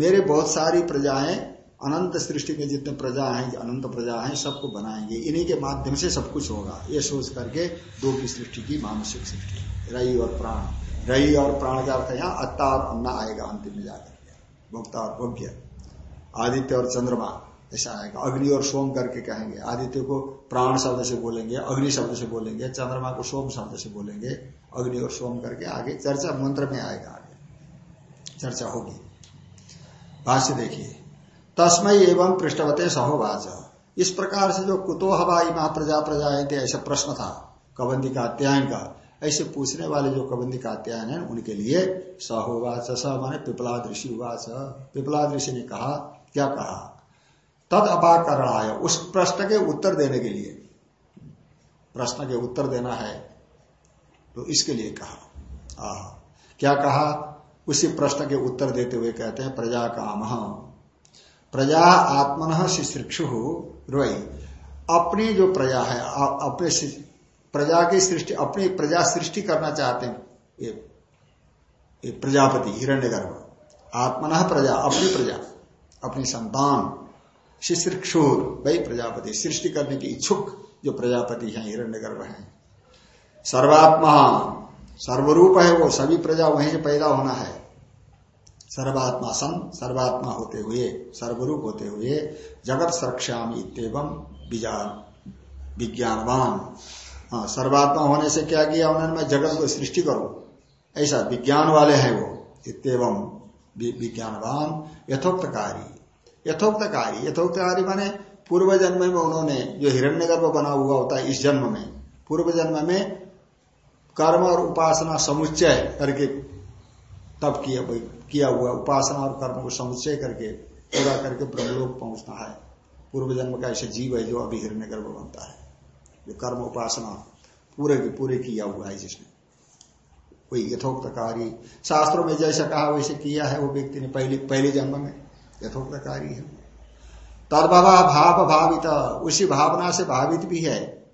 मेरे बहुत सारी प्रजाएँ, अनंत सृष्टि में जितने प्रजा हैं, अनंत प्रजा हैं, सबको बनाएँगे। इन्हीं के माध्यम से सब कुछ होगा। ये सोच करके दो की सृष्टि की, मानसिक सृष्टि। रई और प्राण। रई और प्राण का अर्थ यहाँ? अत्ता और अन्ना आएगा, अंतिम में जाकर। भोक्ता और भोग्य। आदित्य और चंद्रमा, ऐसा आएगा। अग्नि और सोम करके कहेंगे। आदित्य को प्राण शब्द से बोलेंगे, अग्नि शब्द से बोलेंगे, चंद्रमा को सोम शब्द से बोलेंगे, अग्नि और सोम करके आगे चर्चा मंत्र में आएगा आगे। चर्चा होगी। भाष्य देखिए। तस्मय एवं पृष्ठवते सहोवाच। इस प्रकार से जो कुतो हवाई महाप्रजा प्रजाएँ थे ऐसा प्रश्न था कबंदी का अत्यायन का। ऐसे पूछने वाले जो कबंदी का अत्यायन है, उनके लिए सहोवाच स, माने पिपला ऋषि उवाच। पिपला ऋषि ने कहा क्या कहा? तद अपाकरण आया उस प्रश्न के उत्तर देने के लिए। प्रश्न के उत्तर देना है तो इसके लिए कहा। आह क्या कहा? उसी प्रश्न के उत्तर देते हुए कहते हैं प्रजा काम। प्रजा आत्मन शिश्रिक्षु रोई अपनी जो प्रजा है अपने प्रजा की सृष्टि अपनी प्रजा सृष्टि करना चाहते हैं ये, ये प्रजापति हिरण्यगर्भ। आत्मन प्रजा अपनी प्रजा। अपनी संतान, शिश्रिक्षुर वही प्रजापति, सृष्टि करने की इच्छुक जो प्रजापति हैं, हिरण्यगर्भ हैं। सर्वात्मा, सर्वरूप है वो, सभी प्रजा वहीं से पैदा होना है। सर्वात्मा सन सर्वात्मा होते हुए, सर्वरूप होते हुए, जगत सरक्षामी इतम विज्ञानवान। हाँ सर्वात्मा होने से क्या किया उन्होंने? मैं जगत को सृष्टि करूँ। ऐसा विज्ञान वाले हैं वो इतम विज्ञानवान यथोक्तकारी। यथोक्तकारी यथोक्तकारी माने पूर्व जन्म में उन्होंने जो हिरण्यगर्भ बना हुआ होता है इस जन्म में पूर्व जन्म में कर्म और उपासना समुच्चय करके तब किया किया हुआ, उपासना और कर्म को समुच्चय करके, पूरा करके ब्रह्मलोक पहुँचना है। पूर्व जन्म का ऐसे जीव है जो अभी हिरण्य गर्भ बनता है। जो कर्म उपासना पूरे के पूरे किया हुआ है जिसने। कोई यथोक्त कार्य शास्त्रों में जैसा कहा वैसे किया है वो व्यक्ति ने पहले पहले जन्म में यथोक्त कार्य है। तदभवा भाव भावित उसी भावना से भावित भी है।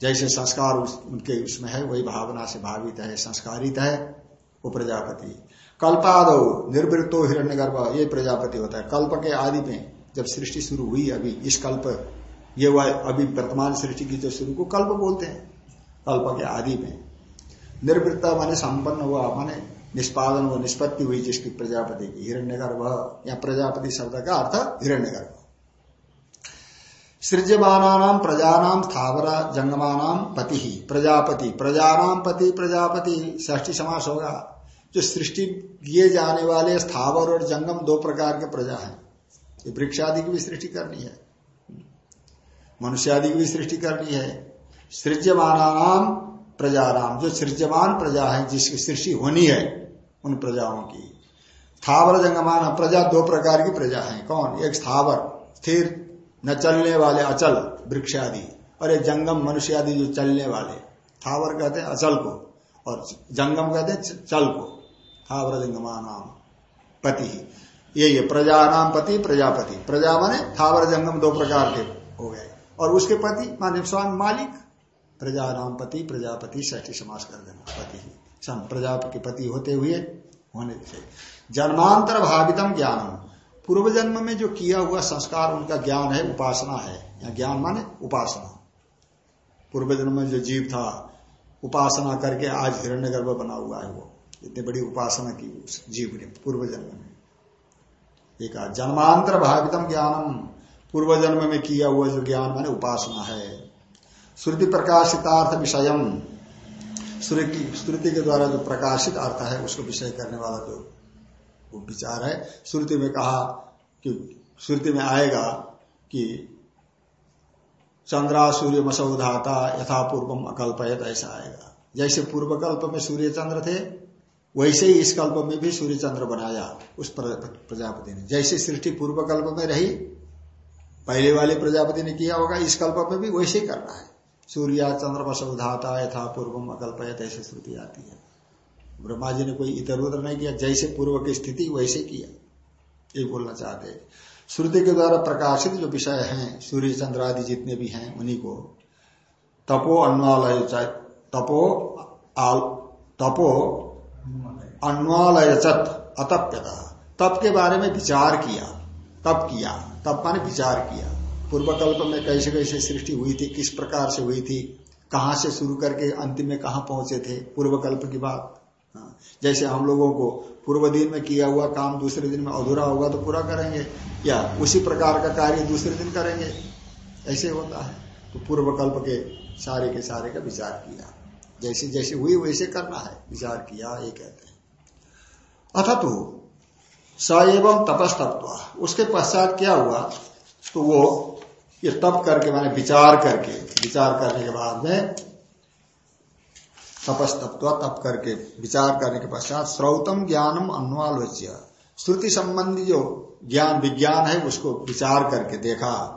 जैसे संस्कार उस, उनके उसमें है वही भावना से भावित है संस्कारित है वो प्रजापति। कल्पाद निर्वृत्तो हिरण्य गर्भ ये प्रजापति होता है। कल्प के आदि में जब सृष्टि शुरू हुई अभी इस कल्प ये हुआ अभी वर्तमान सृष्टि की जो शुरू को कल्प बोलते हैं। कल्प के आदि में। निर्वृत्त माने संपन्न हुआ, माने निष्पादन हुआ, निष्पत्ति हुई जिसकी प्रजापति की हिरण्य गर्भ या प्रजापति शब्द का अर्थ हिरण्य गर्भ सृज्यमान प्रजानाम स्थावर जंगमान पति। ही प्रजापति प्रजानाम पति, प्रजापति ष्ठी समास होगा। जो सृष्टि किए जाने वाले स्थावर और जंगम दो प्रकार के प्रजा है। ये वृक्ष आदि की भी सृष्टि करनी है। मनुष्य आदि की भी सृष्टि करनी है। सृज्यमान प्रजा नाम जो सृज्यमान प्रजा है, जिसकी सृष्टि होनी है, उन प्रजाओं की। स्थावर जंगमान प्रजा दो प्रकार की प्रजा है। कौन? एक स्थावर, स्थिर, न चलने वाले, अचल वृक्ष आदि और एक जंगम मनुष्य आदि जो चलने वाले। थावर कहते हैं अचल को, और जंगम कहते हैं चल को। स्थावर जंगमान पति। ये ये प्रजा नाम पति, प्रजापति। प्रजा माने थावर जंगम दो प्रकार के हो गए। और उसके पति माने स्वामी मालिक प्रजा नाम पति प्रजापति ष्ठी समास कर देना, पति। सन प्रजापति पति होते हुए होने से। जन्मांतर भावितम ज्ञान पूर्व जन्म में जो किया हुआ संस्कार, उनका ज्ञान है, उपासना है। या ज्ञान माने उपासना। पूर्व जन्म में जो जीव था, उपासना करके आज हिरण्य गर्भ बना हुआ है वो। इतनी बड़ी उपासना की उस जीव ने पूर्व जन्म में। एक जन्मांतर भावितम ज्ञानम। पूर्व जन्म में किया हुआ जो ज्ञान माने उपासना है। श्रुति प्रकाशितार्थ विषय श्रुति के द्वारा जो प्रकाशित अर्थ है, उसको विषय करने वाला जो विचार है, श्रुति में कहा कि, श्रुति में आएगा कि चंद्रा सूर्य मसौधाता यथा पूर्वम अकल्पयत, ऐसा आएगा। जैसे पूर्व कल्प में सूर्य चंद्र थे, वैसे ही इस कल्प में भी सूर्य चंद्र बनाया उस प्रजापति ने। जैसे सृष्टि पूर्व कल्प में रही, पहले वाले प्रजापति ने किया होगा, इस कल्प में भी वैसे ही करना है। सूर्य चंद्र बसुधाता यथा पूर्वम अकल्पयत, ऐसे श्रुति आती है। ब्रह्मा जी ने कोई इधर उधर नहीं किया, जैसे पूर्व की स्थिति वैसे किया। ये बोलना चाहते हैं। श्रुति के द्वारा प्रकाशित जो विषय हैं, सूर्य, चंद्र आदि जितने भी हैं, उन्हीं को तपो अन्वालय तपो आल, तपो अन्वालयचत अतप्यता। तप के बारे में विचार किया, तप किया, तप माने विचार किया। पूर्व कल्प में कैसे कैसे सृष्टि हुई थी किस प्रकार से हुई थी कहाँ से शुरू करके अंतिम में कहा पहुँचे थे पूर्व कल्प की बात। हाँ, जैसे हम लोगों को पूर्व दिन में किया हुआ काम दूसरे दिन में अधूरा होगा तो पूरा करेंगे या उसी प्रकार का कार्य दूसरे दिन करेंगे ऐसे होता है। तो पूर्व कल्प के सारे के सारे का विचार किया। जैसे जैसे हुई वैसे करना है विचार किया ये कहते हैं। अथतु स एवं तपस्तत्व उसके पश्चात क्या हुआ? तो वो ये तप करके, मैंने विचार करके, विचार करने के बाद में तपस्तत्व, तप करके, विचार करने के पश्चात श्रौतम ज्ञानम अन्वालोच्य। श्रुति संबंधी जो ज्ञान, विज्ञान है, उसको विचार करके देखा।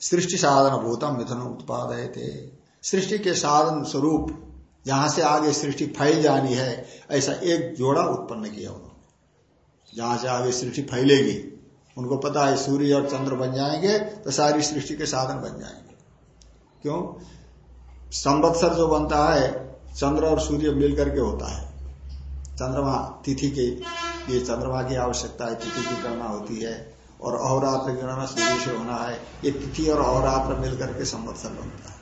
सृष्टि साधन भूतम मिथुन उत्पाद थे सृष्टि के साधन स्वरूप, जहाँ से आगे सृष्टि फैल जानी है, ऐसा एक जोड़ा उत्पन्न किया उन्होंने। जहाँ से आगे सृष्टि फैलेगी उनको पता है सूर्य और चंद्र बन जाएँगे तो सारी सृष्टि के साधन बन जाएँगे। क्यों? संवत्सर जो बनता है, चंद्र और सूर्य मिलकर के होता है। चंद्रमा तिथि के, ये चंद्रमा की आवश्यकता है, तिथि की गणना होती है, और अहोरात्र की गणना सूर्य से होना है। ये तिथि और अहोरात्र मिलकर के संवत्सर बनता है।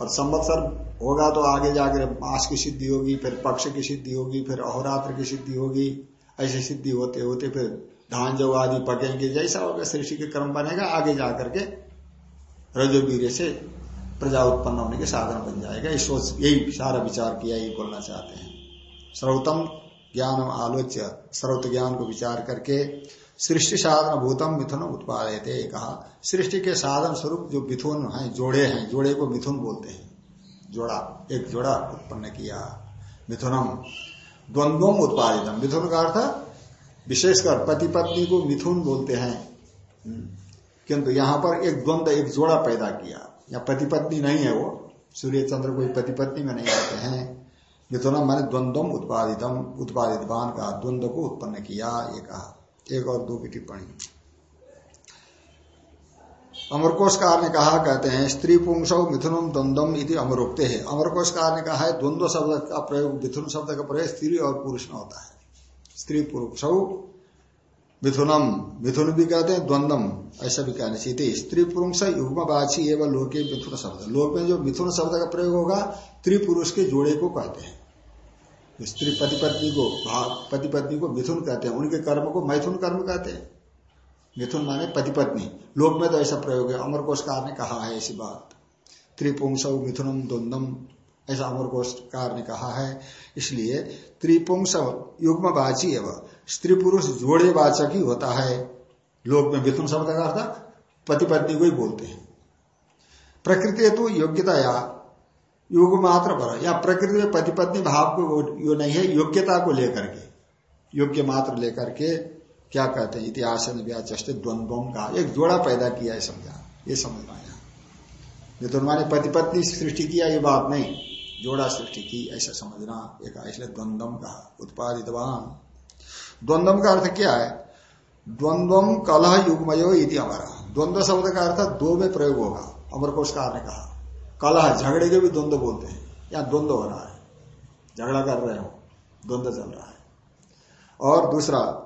और संवत्सर होगा तो आगे जाकर मास की सिद्धि होगी, फिर पक्ष की सिद्धि होगी, फिर अहोरात्र की सिद्धि होगी। ऐसी सिद्धि होते होते फिर धान जो आदि पकेंगे जैसा होगा, सृष्टि के क्रम बनेगा, आगे जाकर के रजोवीर से प्रजा उत्पन्न होने के साधन बन जाएगा। इस सोच, यही सारा विचार किया, यही बोलना चाहते हैं। श्रोतम ज्ञान आलोच्य श्रोत ज्ञान को विचार करके सृष्टि साधन भूतम मिथुन उत्पादय कहा, सृष्टि के साधन स्वरूप जो मिथुन है, जोड़े हैं, जोड़े को मिथुन बोलते हैं। जोड़ा, एक जोड़ा उत्पन्न किया। मिथुनम, द्वंद्वम उत्पादितम। मिथुन का अर्थ विशेषकर पति पत्नी को मिथुन बोलते हैं। हम्म। किंतु यहाँ पर एक द्वंद्व एक जोड़ा पैदा किया। या पति पत्नी नहीं है वो। सूर्य चंद्र कोई पति पत्नी में नहीं आते हैं। मिथुनम मैंने द्वंद्वम उत्पादितम, उत्पादितवान का द्वंद्व को उत्पन्न किया, ये कहा। एक और दो की टिप्पणी। अमरकोशकार ने कहा, कहते हैं, स्त्री पुंसौ मिथुनम द्वंद्वम इति अमरोक्ते है। अमरकोशकार ने कहा है, द्वंद्व शब्द का प्रयोग, मिथुन शब्द का प्रयोग स्त्री और पुरुष में होता है। स्त्री पुरुषौ। मिथुनम। मिथुन भी कहते हैं द्वंदम। ऐसा भी कहना चाहिए स्त्री पुरुष युग्मवाची एवं लोके मिथुन शब्द। लोक में जो मिथुन शब्द का प्रयोग होगा त्रिपुरुष के जोड़े को कहते हैं। स्त्री पति पत्नी को पति पत्नी को मिथुन कहते हैं। उनके कर्म को मैथुन कर्म कहते हैं। मिथुन माने पति पत्नी लोक में तो ऐसा प्रयोग है। अमर कोशकार ने कहा है ऐसी बात। त्रिपुंस मिथुनम द्वंदम। ऐसा अमर गोष्ठकार ने कहा है। इसलिए त्रिपुंस युग्मवाची एवं स्त्री पुरुष जोड़े वाचक ही होता है। लोक में मिथुन शब्द का अर्थ पति पत्नी को ही बोलते हैं। प्रकृति तो योग्यता या युग मात्र पर, या प्रकृति में पति पत्नी भाव को यो नहीं है, योग्यता को लेकर के। योग्य मात्र लेकर के क्या कहते हैं? इतिहास में व्याचे द्वंद्वों का एक जोड़ा पैदा किया है समझा। ये समझ समझना है मिथुन माने पति पत्नी सृष्टि किया ये बात नहीं। जोड़ा सृष्टि की, ऐसा समझना एक इसलिए द्वंद्वम कहा उत्पादितवान। द्वंद्व का अर्थ क्या है? द्वंद्वम कलह युगमयो इति हमारा द्वंद्व शब्द का अर्थ दो में प्रयोग होगा, अमर कोशकार ने कहा। कलह, झगड़े के भी द्वंद्व बोलते हैं। या द्वंद्व हो रहा है। झगड़ा कर रहे हो, द्वंद्व चल रहा है। और दूसरा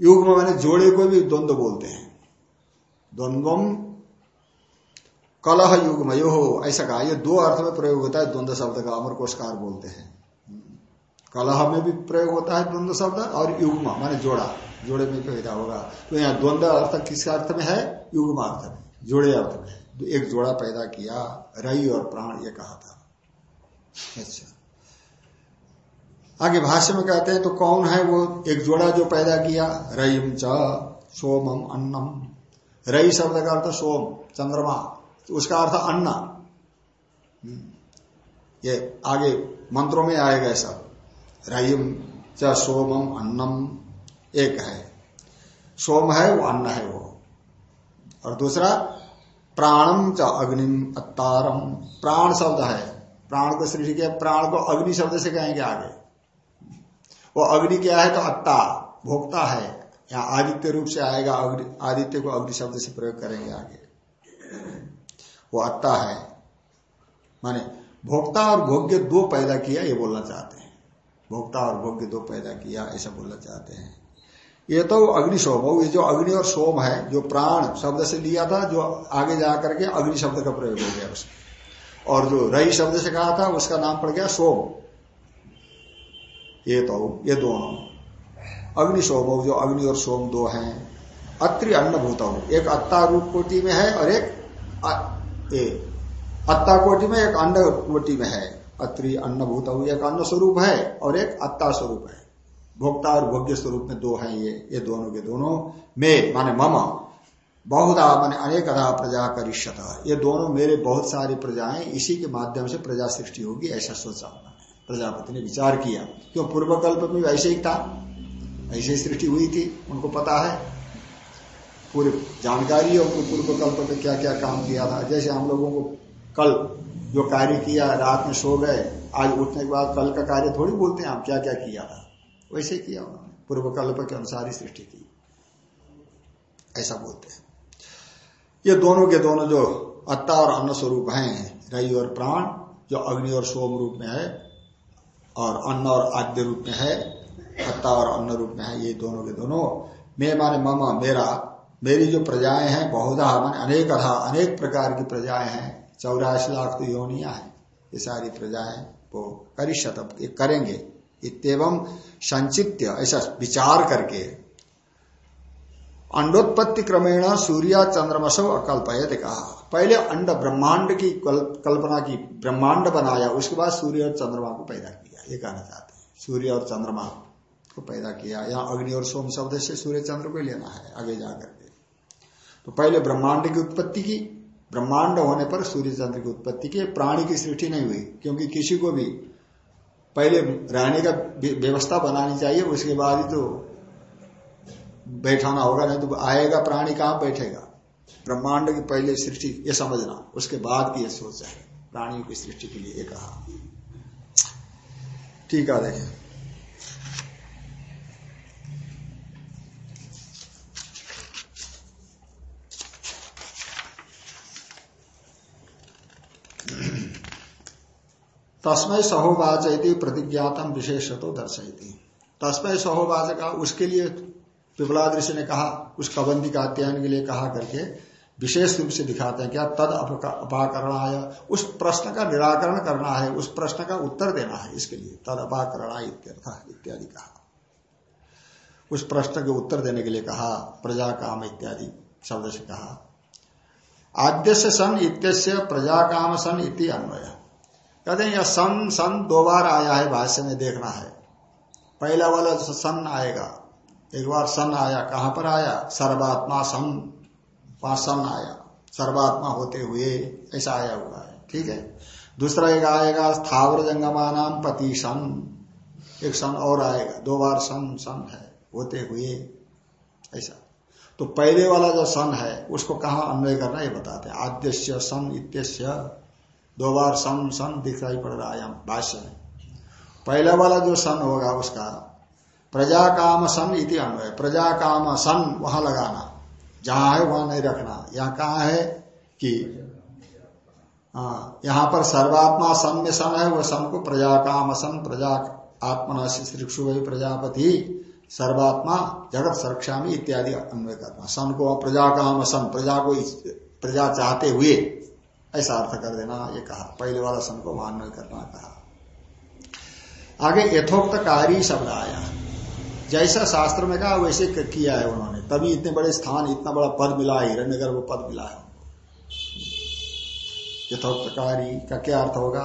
युग में मैंने जोड़े को भी द्वंद्व बोलते हैं। द्वंद्वम कलह युगमयो हो ऐसा कहा यह दो अर्थ में प्रयोग होता है, द्वंद्व शब्द का, अमर कोशकार बोलते हैं। कलह में भी प्रयोग होता है द्वंद्व शब्द और युग्म, माने जोड़ा, जोड़े में पैदा होगा। तो यहाँ द्वंद्व अर्थ किस अर्थ में है? युग्म अर्थ में, जोड़े अर्थ में। एक जोड़ा पैदा किया, रई और प्राण, ये कहा था। अच्छा। आगे भाष्य में कहते हैं तो कौन है वो एक जोड़ा जो पैदा किया? रईम च सोमम अन्नम। रई शब्द का अर्थ सोम, चंद्रमा। तो उसका अर्थ अन्न। हम्म। ये आगे मंत्रों में आएगा सब रईम च सोमम अन्नम, एक है। सोम है, वो अन्न है वो। और दूसरा, प्राणम च अग्निम अत्तारम। प्राण शब्द है। प्राण को सृष्टि किया, प्राण को अग्नि शब्द से कहेंगे आगे। वो अग्नि क्या है तो अत्ता, भोक्ता है। या आदित्य रूप से आएगा आदित्य को अग्नि शब्द से प्रयोग करेंगे आगे। वो अत्ता है। माने भोक्ता और भोग्य दो पैदा किया, ये बोलना चाहते हैं। भोक्ता और भोग्य दो पैदा किया, ऐसा बोलना चाहते हैं। ये तो अग्नि सोम ये जो अग्नि और सोम है, जो प्राण शब्द से लिया था, जो आगे जाकर के अग्नि शब्द का प्रयोग हो गया उसमें और जो रही शब्द से कहा था, उसका नाम पड़ गया सोम ये तो ये दोनों। अग्नि सोम जो अग्नि और सोम दो हैं। अत्रि अन्न भूत एक अत्ता रूप कोटि में है और एक अत्ता कोटि में एक अन्न कोटि में है। अत्रि अन्नभूत, एक अन्न स्वरूप है और एक अत्ता स्वरूप है। भोक्ता और भोग्य स्वरूप में दो हैं ये ये दोनों के दोनों। में, माने मम, बहुधा, माने अनेकधा प्रजा करिष्यत। ये दोनों मेरे बहुत सारी प्रजाएँ, इसी के माध्यम से प्रजा सृष्टि होगी, ऐसा सोचा प्रजापति ने विचार किया। क्यों? पूर्व कल्प में वैसे ही था। ऐसे ही सृष्टि हुई थी, उनको पता है। पूरी जानकारी है उनको पूर्व कल्प में क्या क्या काम किया था। जैसे हम लोगों को कल जो कार्य किया, रात में सो गए, आज उठने के बाद कल का कार्य थोड़ी बोलते हैं आप क्या क्या किया था। वैसे किया उन्होंने पूर्व कल्प के अनुसार ही सृष्टि की। ऐसा बोलते हैं। ये दोनों के दोनों जो अत्ता और अन्न स्वरूप हैं, रई और प्राण, जो अग्नि और सोम रूप में है और अन्न और आद्य रूप में है, अत्ता और अन्न रूप में है, ये दोनों के दोनों, मैं माने मामा, मेरा मेरी जो प्रजाएँ हैं, बहुधा माने अनेक अधा अनेक प्रकार की प्रजाएँ हैं, चौरासी लाख तो योनिया है। ये सारी प्रजाएँ वो करिशत करेंगे। इतम संचित्य, ऐसा विचार करके अंडोत्पत्ति क्रमेण सूर्य चंद्रमसो अकल्पयत कहा। पहले अंड ब्रह्मांड की कल्पना की ब्रह्मांड बनाया, उसके बाद सूर्य और चंद्रमा को पैदा किया, ये कहना चाहते हैं। सूर्य और चंद्रमा को पैदा किया, यहाँ अग्नि और सोम शब्द से सूर्य चंद्र को लेना है, आगे जाकर तो पहले ब्रह्मांड की उत्पत्ति की, ब्रह्मांड होने पर सूर्य चंद्र की उत्पत्ति की, प्राणी की सृष्टि नहीं हुई, क्योंकि किसी को भी पहले रहने का व्यवस्था बनानी चाहिए, उसके बाद ही तो बैठाना होगा, नहीं तो आएगा प्राणी, कहाँ बैठेगा? ब्रह्मांड की पहले सृष्टि, ये समझना, उसके बाद की ये सोच है, प्राणियों की सृष्टि के लिए कहा। ठीक है देखें तस्मय सहोवाच प्रतिज्ञातम विशेष तो दर्शयती। तस्मय सहोवाच का उसके लिए पिपला ऋषि ने कहा, उस कबंदी का अध्ययन के लिए कहा करके विशेष रूप से दिखाते हैं क्या तद अपाकरणाय, उस प्रश्न का निराकरण करना है, उस प्रश्न का उत्तर देना है, इसके लिए तद अपाकरणाय इत्यादि कहा। उस प्रश्न के उत्तर देने के लिए कहा प्रजा काम इत्यादि शब्द से कहा आद्य सन इत्यस्य प्रजा काम सन इति अन्वय। कहते हैं, यह सन सन दो बार आया है, भाष्य में देखना है। पहला वाला जो सन आएगा, एक बार सन आया, कहाँ पर आया? सर्वात्मा सन, वहाँ सन आया। सर्वात्मा होते हुए ऐसा आया हुआ है, ठीक है? दूसरा एक आएगा, स्थावर जंगमा नाम पति सन। एक सन और आएगा, दो बार सन सन है, होते हुए ऐसा। तो पहले वाला जो सन है, उसको कहा अन्वय करना ये बताते हैं। सन इत्यस्य दो बार सन सन दिखाई पड़ रहा है भाष्य में। पहला वाला जो सन होगा उसका प्रजा काम सन इति अन्वय। प्रजा काम सन वहाँ लगाना, जहाँ है वहाँ नहीं रखना। यहाँ कहा है कि हाँ यहाँ पर सर्वात्मा सन में सन है वह सन को प्रजा काम सन, प्रजा, आत्मना श्रीक्षु प्रजापति, सर्वात्मा, जगत सरक्षामी इत्यादि अन्वय करना। सन को प्रजा काम सन, प्रजा को प्रजा चाहते हुए ऐसा अर्थ कर देना, ये कहा। पहले वाला सन को अन्वय करना कहा। आगे यथोक्त कार्य शब्द आया। जैसा शास्त्र में कहा, वैसे किया है उन्होंने। तभी इतने बड़े स्थान, इतना बड़ा पद मिला है हिरण्य पद मिला है। यथोक्तकारी का क्या अर्थ होगा?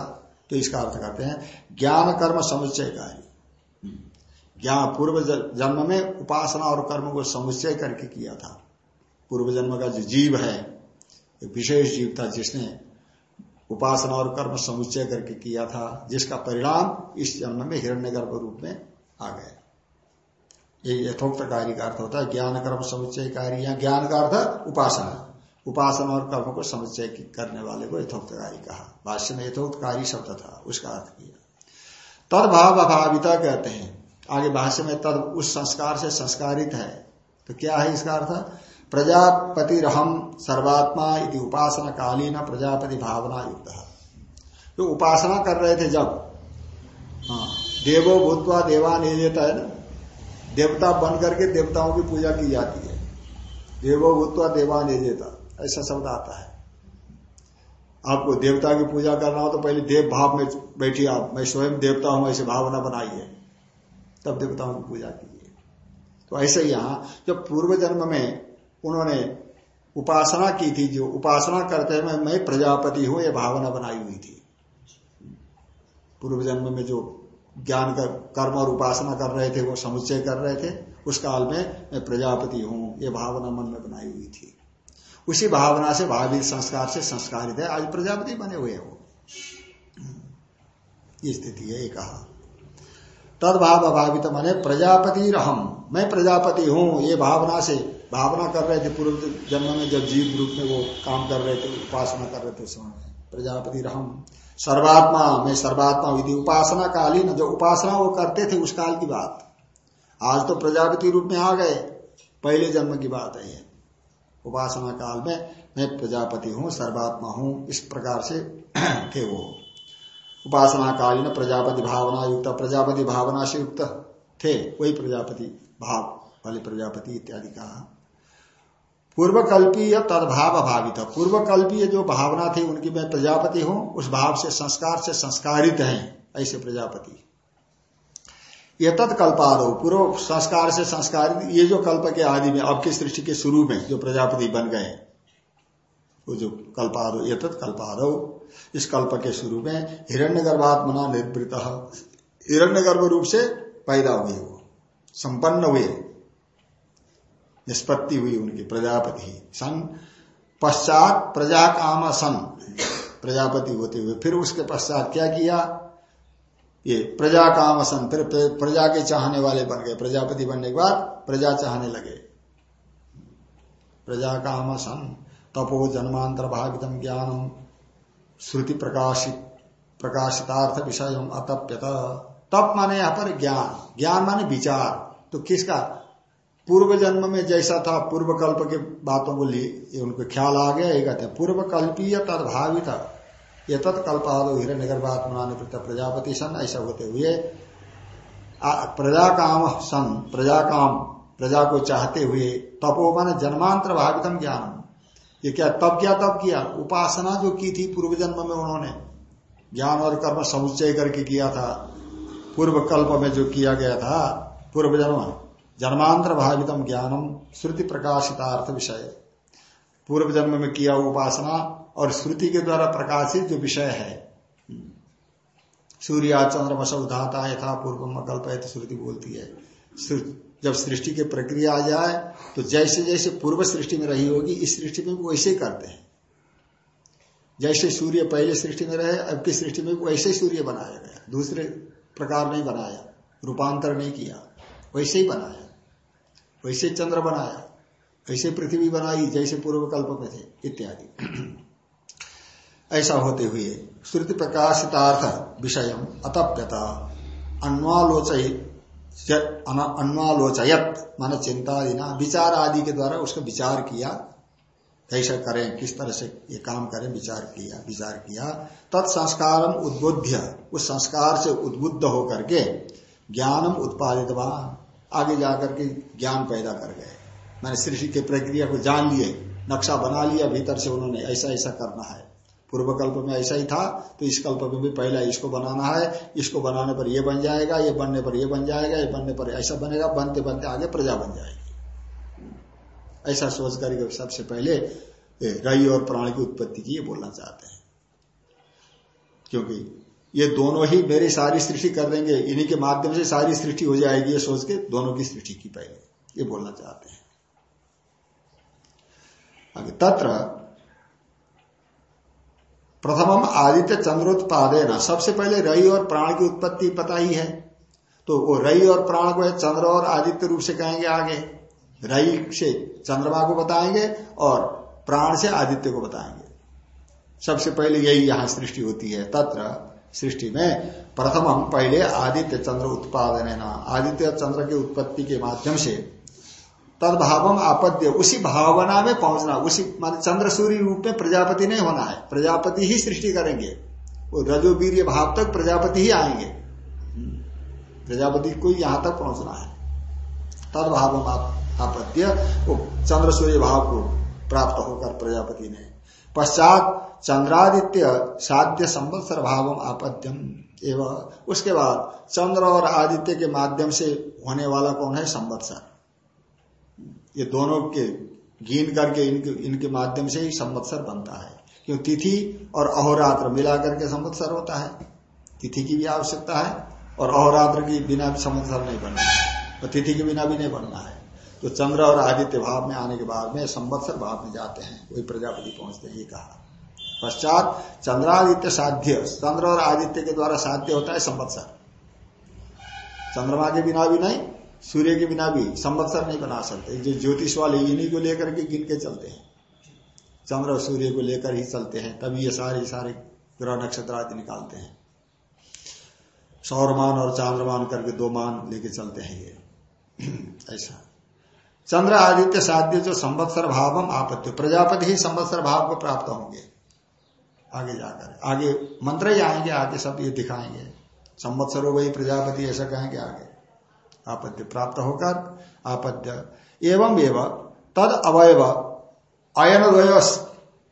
तो इसका अर्थ करते हैं, ज्ञान कर्म समुच्चयकारी। ज्ञान पूर्व जन्म में उपासना और कर्म को समुच्चय करके किया था। पूर्व जन्म का जो जीव है एक विशेष जीव था जिसने उपासना और कर्म समुच्चय करके किया था, जिसका परिणाम इस जन्म में हिरण्यगर्भ रूप में आ गया। ये यथोक्त कार्य का अर्थ होता है, ज्ञान कर्म समुच्चय कार्य या ज्ञान का अर्थ उपासना। उपासना और कर्म को समुच्चय करने वाले को यथोक्त कार्य कहा। भाष्य में यथोक्त कार्य शब्द था, उसका अर्थ किया। तद भाव अभाविता कहते हैं। आगे भाष्य में तद उस संस्कार से संस्कारित है। तो क्या है इसका अर्थ? प्रजापति रहम सर्वात्मा इति उपासना कालीन प्रजापति भावना युक्त। जो तो उपासना कर रहे थे जब हाँ देवो भूतवा देवा देता है ना? देवता बन करके देवताओं की पूजा की जाती है। देवो भूतवा देवा देता ऐसा शब्द आता है। आपको देवता की पूजा करना हो तो पहले देव भाव में बैठिए आप, मैं स्वयं देवता हूँ, ऐसे भावना बनाइए। तब देवताओं की पूजा कीजिए। तो ऐसे यहाँ, जब पूर्व जन्म में उन्होंने उपासना की थी, जो उपासना करते हुए मैं प्रजापति हूँ यह भावना बनाई हुई थी। पूर्व जन्म में जो ज्ञान का कर्म और उपासना कर रहे थे, वो समुच्चय कर रहे थे, उस काल में मैं प्रजापति हूँ, ये भावना मन में बनाई हुई थी। उसी भावना से भावित संस्कार से संस्कारित है, आज प्रजापति बने हुए हो। ये स्थिति है, ये कहा। तद भाव अभावित माने प्रजापति रहम, मैं प्रजापति हूँ, ये भावना से भावना कर रहे थे पूर्व जन्म में जब जीव रूप में वो काम कर रहे थे, उपासना कर रहे थे समय। प्रजापति राम, सर्वात्मा, में सर्वात्मा विधि उपासना कालीन जो उपासना वो करते थे उस काल की बात। आज तो प्रजापति रूप में आ गए, पहले जन्म की बात है ये। उपासना काल में मैं प्रजापति हूँ, सर्वात्मा हूँ, इस प्रकार से थे वो। उपासना कालीन प्रजापति भावना युक्त, प्रजापति भावना से युक्त थे, वही प्रजापति भाव वाले प्रजापति इत्यादि कहा। पूर्वकल्पीय तदभाव अभावित पूर्वकल्पीय जो भावना थी, उनकी मैं प्रजापति हूँ, उस भाव से, संस्कार से संस्कारित हैं, ऐसे प्रजापति। ये तत्कल्पादो, पूर्व संस्कार से संस्कारित, ये जो कल्प के आदि में, अब की सृष्टि के शुरू में जो प्रजापति बन गए, वो जो कल्पादो, ये तत्कल्पादो, इस कल्प के शुरू में हिरण्य गर्भात्मना निर्वृत हिरण्य गर्भ रूप से पैदा हुए वो, संपन्न हुए। निष्पत्ति हुई उनकी प्रजापति सन पश्चात प्रजा काम सन। प्रजापति होते हुए फिर उसके पश्चात क्या किया? ये प्रजा काम सन, फिर प्रजा के चाहने वाले बन गए। प्रजापति बनने के बाद प्रजा चाहने लगे। प्रजा काम सन, तपो जन्मांतर भावितम ज्ञानम, श्रुति प्रकाशित, प्रकाशितार्थ विषय अतप्यत। तप माने यहाँ पर ज्ञान। ज्ञान माने विचार। तो किसका? पूर्व जन्म में जैसा था, पूर्व कल्प के बातों को लिए उनको ख्याल आ गया, ये कहते हैं, पूर्व कल्पीय तदभावित ये तत्कल्पादो हिरण्य गर्भात्मा प्रजापति सन, ऐसा होते हुए प्रजा काम सन प्रजा काम प्रजा को चाहते हुए, तपो मन जन्मांतर भावितम ज्ञान ये क्या तब क्या तब किया? उपासना जो की थी पूर्व जन्म में उन्होंने, ज्ञान और कर्म समुच्चय करके किया था, पूर्व कल्प में जो किया गया था, पूर्व जन्म। जन्मांतर भावितम ज्ञानम श्रुति प्रकाशितार्थ विषय पूर्व जन्म में किया उपासना और श्रुति के द्वारा प्रकाशित जो विषय है। सूर्या चंद्रमस उधाता यथा पूर्व में कल्प श्रुति बोलती है। जब सृष्टि की प्रक्रिया आ जाए तो जैसे जैसे पूर्व सृष्टि में रही होगी, इस सृष्टि में भी वैसे ही करते हैं। जैसे सूर्य पहले सृष्टि में रहे, अब की सृष्टि में वैसे ही सूर्य बनाया गया। दूसरे प्रकार नहीं बनाया, रूपांतर नहीं किया, वैसे ही बनाया। वैसे चंद्र बनाया वैसे पृथ्वी बनाई जैसे पूर्व कल्प में थे, इत्यादि। ऐसा होते हुए श्रुति प्रकाशितार्थ विषय अतप्यता। अन्वालोचित अन्वालोचयत, मान चिंता देना विचार आदि के द्वारा उसका विचार किया। कैसे करें, किस तरह से ये काम करें, विचार किया विचार किया। तत्संस्कार उद्बुद्ध उस संस्कार से उद्बुद्ध होकर के ज्ञानम उत्पादित आगे जाकर के ज्ञान पैदा कर गए। मैंने सृष्टि की प्रक्रिया को जान लिए, नक्शा बना लिया, भीतर से उन्होंने ऐसा ऐसा करना है। पूर्व कल्प में ऐसा ही था तो इस कल्प में भी पहला इसको बनाना है। इसको बनाने पर यह बन जाएगा, ये बनने पर यह बन जाएगा, ये बनने पर ऐसा बनेगा, बनते बनते आगे प्रजा बन जाएगी। ऐसा सोच करके सबसे पहले रई और प्राण की उत्पत्ति की ये बोलना चाहते हैं। क्योंकि ये दोनों ही मेरी सारी सृष्टि कर देंगे, इन्हीं के माध्यम से सारी सृष्टि हो जाएगी ये सोच के दोनों की सृष्टि की पहले, ये बोलना चाहते हैं। आगे, तत्र प्रथमम आदित्य चंद्रोत्पादे न सबसे पहले रई और प्राण की उत्पत्ति पता ही है। तो वो रई और प्राण को चंद्र और आदित्य रूप से कहेंगे आगे। रई से चंद्रमा को बताएँगे और प्राण से आदित्य को बताएँगे। सबसे पहले यही यहाँ सृष्टि होती है। तत्र सृष्टि में प्रथम हम पहले आदित्य चंद्र उत्पादन है ना आदित्य चंद्र की उत्पत्ति के माध्यम से तदभावम आपद्य, उसी भावना में पहुँचना, उसी मान चंद्र सूर्य रूप में प्रजापति नहीं होना है, प्रजापति ही सृष्टि करेंगे। वो रजोवीर भाव तक प्रजापति ही आएँगे। प्रजापति को यहाँ तक पहुँचना है। तदभाव आपद्य, वो चंद्र सूर्य भाव को प्राप्त होकर प्रजापति ने पश्चात चंद्रादित्य साध्य संवत्सर भाव आपद्यम। एवं उसके बाद चंद्र और आदित्य के माध्यम से होने वाला कौन है? संवत्सर। ये दोनों के गिन करके इनके इनके माध्यम से ही संवत्सर बनता है। क्यों? तिथि और अहोरात्र मिला करके संवत्सर होता है। तिथि की भी आवश्यकता है और अहोरात्र की बिना भी संवत्सर नहीं बनना और तिथि के बिना भी नहीं बनना है। तो चंद्र और आदित्य भाव में आने के बाद में संवत्सर भाव में जाते हैं। वही प्रजापति पहुँचते हैं, ये कहा। पश्चात चंद्रादित्य साध्य, चंद्र और आदित्य के द्वारा साध्य होता है संवत्सर। चंद्रमा के बिना भी नहीं, सूर्य के बिना भी संवत्सर नहीं बना सकते। जो ज्योतिष वाले इन्हीं को लेकर के गिन के चलते हैं। चंद्र और सूर्य को लेकर ही चलते हैं, तभी ये सारे सारे ग्रह नक्षत्र आदि निकालते हैं। सौरमान और चांद्रमान करके दो मान लेके चलते हैं ये। ऐसा। चंद्र आदित्य साध्य जो संवत्सर भावम आपत्ति। प्रजापति ही संवत्सर भाव को प्राप्त होंगे। आगे जाकर। आगे मंत्र ही आएँगे, आगे सब ये दिखाएँगे। संवत्सर हो गई प्रजापति, ऐसा कहेंगे आगे। आपत्ति प्राप्त होकर आपत्य एवं एवं तद अवयव अयन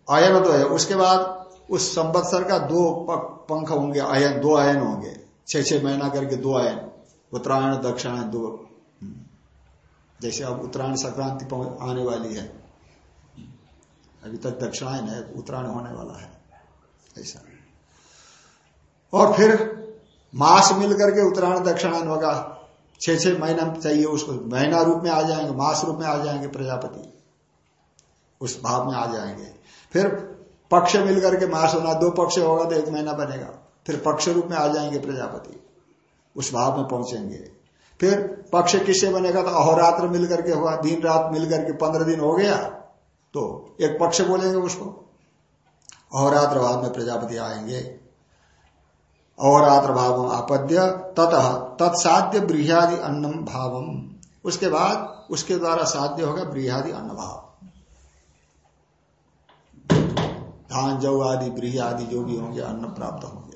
अयन द्वय उसके बाद उस संवत्सर का दो पंख होंगे, अयन, दो अयन होंगे। छह छह महीना करके दो अयन। उत्तरायण, दक्षिणायन, दो जैसे अब उत्तरायण संक्रांति आने वाली है। अभी तक दक्षिणायन है, उत्तरायण होने वाला है। ऐसा। और फिर मास मिल करके उत्तरायण दक्षिणायन होगा। छह छह महीना चाहिए उसको। महीना रूप में आ जाएँगे, मास रूप में आ जाएँगे प्रजापति। उस भाव में आ जाएँगे। फिर पक्ष मिलकर के मास होना, दो पक्ष होगा तो एक महीना बनेगा। फिर पक्ष रूप में आ जाएँगे प्रजापति। उस भाव में पहुँचेंगे। फिर पक्ष किससे बनेगा? तो अहोरात्र मिलकर के हुआ, दिन रात मिलकर के पंद्रह दिन हो गया तो एक पक्ष बोलेंगे उसको। अहोरात्र भाव में प्रजापति आएँगे। अहोरात्र भाव आपद्य, ततः, तत्साध्य बृहदि अन्नम भावम। उसके बाद, उसके द्वारा साध्य होगा बृहदि अन्न भाव। धान जव आदि, ब्रीह आदि जो भी होंगे, अन्न प्राप्त होंगे।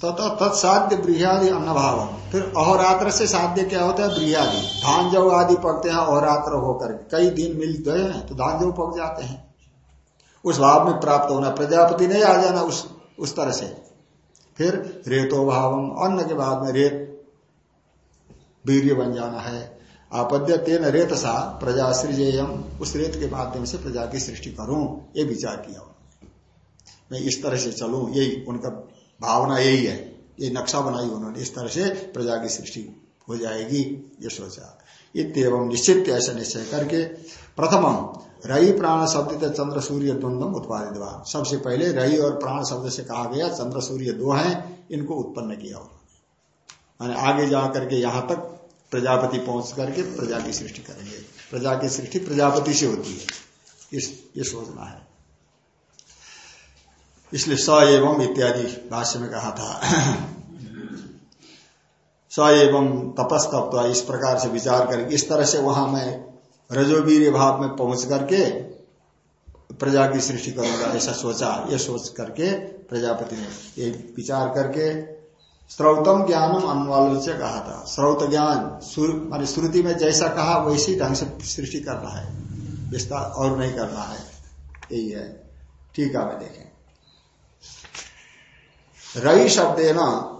तथा तत्साध्य ब्रिहादि अन्न भाव फिर अहोरात्र से साध्य क्या होता है? ब्रिहादि। धान जव आदि पकते हैं अहोरात्र होकर। कई दिन मिल गए हैं तो धान जव पक जाते हैं। उस भाव में प्राप्त होना, प्रजापति नहीं आ जाना उस उस तरह से। फिर रेतो भाव अन्न के बाद में रेत, वीर्य बन जाना है। आपद्य तेन रेत सा प्रजा सृजेयम। उस रेत के माध्यम से प्रजा की सृष्टि करूँ, ये विचार किया मैं इस तरह से चलूँ, यही उनका भावना यही है, ये नक्शा बनाई उन्होंने। इस तरह से प्रजा की सृष्टि हो जाएगी, ये सोचा। इतम निश्चित ऐसा निश्चय करके प्रथम, रई प्राण शब्द चंद्र सूर्य द्वंद्व उत्पादित हुआ सबसे पहले रई और प्राण शब्द से कहा गया, चंद्र सूर्य दो हैं, इनको उत्पन्न किया उन्होंने। आगे जा करके यहाँ तक प्रजापति पहुँच करके प्रजा की सृष्टि करेंगे। प्रजा की सृष्टि प्रजापति से होती है। इस, ये सोचना है। इसलिए स एवं इत्यादि भाष्य में कहा था। स एवं तपस्तप्त इस प्रकार से विचार करके, इस तरह से वहाँ मैं रजोवीर भाव में पहुँच करके प्रजा की सृष्टि करूँगा, ऐसा सोचा, ये सोच करके प्रजापति ने ये विचार करके श्रौतम ज्ञानम अनुवाल से कहा था। श्रौत ज्ञान मान श्रुति में जैसा कहा, वैसी ढंग से सृष्टि करना है। विस्तार और नहीं करना है। यही है। ठीक है मैं देखें। रई शब्द है ना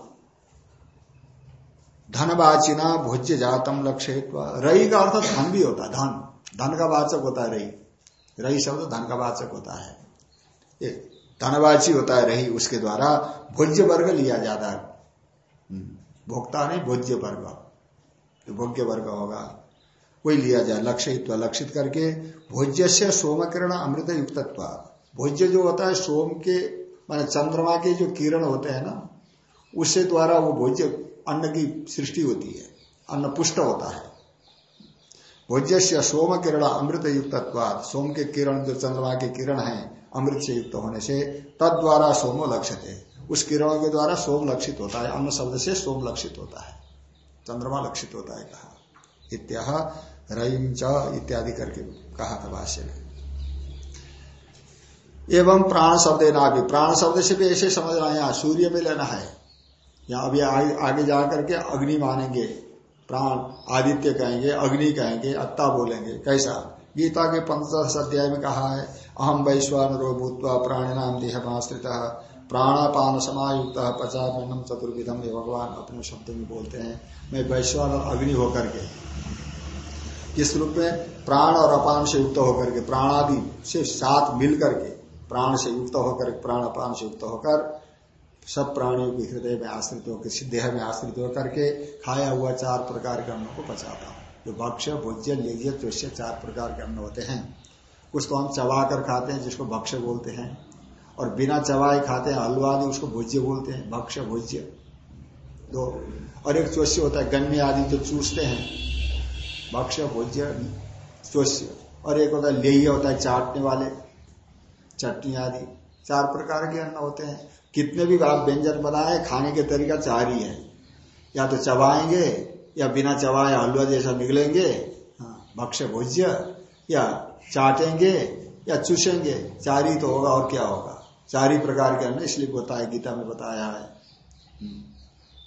धनवाचिना भोज्य जातम लक्ष्य रई का अर्थ धन भी होता है, धन। धन का वाचक होता है रई। रई शब्द धन का वाचक होता है। धनवाची होता है रही, उसके द्वारा भोज्य वर्ग लिया जाता है। हम्म। भोक्ता नहीं भोज्य वर्ग। भोग्य वर्ग होगा कोई लिया जाए लक्षित लक्षित करके भोज्य से सोम किरण अमृत युक्तत्व भोज्य जो होता है, सोम के माने चंद्रमा के जो किरण होते हैं ना उससे द्वारा वो भोज्य अन्न की सृष्टि होती है, अन्न पुष्ट होता है। भोज्य से सोम किरण अमृत युक्त सोम के किरण जो चंद्रमा के किरण है अमृत से युक्त होने से तद द्वारा सोमो लक्षित। है उस किरणों के द्वारा सोम लक्षित होता है, अन्न शब्द से सोम लक्षित होता है। चंद्रमा लक्षित होता है कहा। इत्या रईम च इत्यादि करके कहा था भाष्य में। एवं प्राण शब्द ना भी। प्राण शब्द से भी ऐसे समझ समझना है यहाँ सूर्य में लेना है। यहाँ अभी आगे, आगे जाकर के अग्नि मानेंगे। प्राण आदित्य कहेंगे अग्नि कहेंगे अत्ता बोलेंगे। कैसा? गीता के पंचदश अध्याय में कहा है अहम वैश्वानरो भूतवा प्राणी नाम देह देहमाश्रित प्राणापान समायुक्त पचानम चतुर्विधम ये भगवान अपने शब्द में बोलते हैं मैं वैश्वान और अग्नि होकर के। इस रूप में? प्राण और अपान से युक्त होकर के प्राणादि से साथ मिल करके प्राण से युक्त होकर प्राण अपान से युक्त होकर, सब प्राणियों के हृदय में आश्रित होकर देह में आश्रित होकर के खाया हुआ चार प्रकार के अन्नों को पचाता हूँ। जो भक्ष्य, भोज्य, लेज्य त्वश्य चार प्रकार के अन्न होते हैं तो हम चबा कर खाते हैं, जिसको भक्ष्य बोलते हैं, और बिना चबाए खाते हैं, हलवा आदि उसको भोज्य बोलते हैं, भक्ष्य, भोज्य। दो, और एक चौष्य होता है गन्य आदि जो चूसते हैं, भक्ष्य, भोज्य चौष्य और एक होता है लेह्य होता है, चाटने वाले। चटनी आदि चार प्रकार के अन्न होते हैं। कितने भी आप व्यंजन बनाए खाने के तरीका चार ही है। या तो चबाएँगे या बिना चबाए हलवा जैसा निकलेंगे हाँ, भक्ष्य भोज्य या चाटेंगे या चूसेंगे चार ही तो होगा और क्या होगा? चार ही प्रकार के अन्न इसलिए बताया गीता में बताया है। हम्म,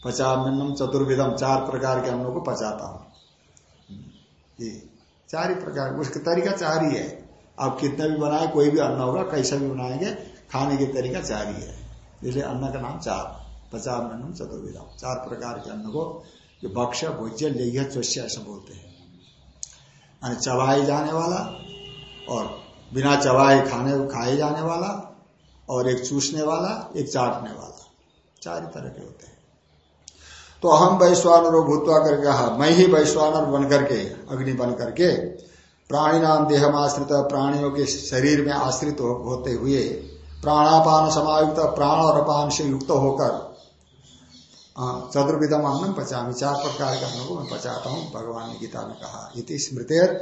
पचामिन्नम चतुर्विधम चार प्रकार के अन्नों को पचाता हूँ। हम्म, चार ही प्रकार उसका तरीका चार ही है। आप कितने भी बनाए, कोई भी अन्न होगा, कैसा भी बनाएँगे, खाने की तरीका चार ही। है इसलिए अन्न का नाम चार, पचास अन्नम चतुर्विधा चार प्रकार के अन्न को जो भक्ष्य, भोज्य लेह चौष्य ऐसा बोलते हैं। चबाए जाने वाला और बिना चबाए खाने, खाए जाने वाला और एक चूसने वाला, एक चाटने वाला। चार ही तरह के होते हैं। तो अहम वैश्वानर भूतवा करके मैं ही वैश्वानर बन करके अग्नि बन करके प्राणी नाम देह देहमाश्रित प्राणियों के शरीर में आश्रित हो, होते हुए प्राणापान समायुक्त प्राण और अपान से युक्त होकर चतुर्विधम अन्न पचामी। चार प्रकार के अन्न को मैं पचाता हूँ। भगवान ने गीता में कहा इति स्मृतिर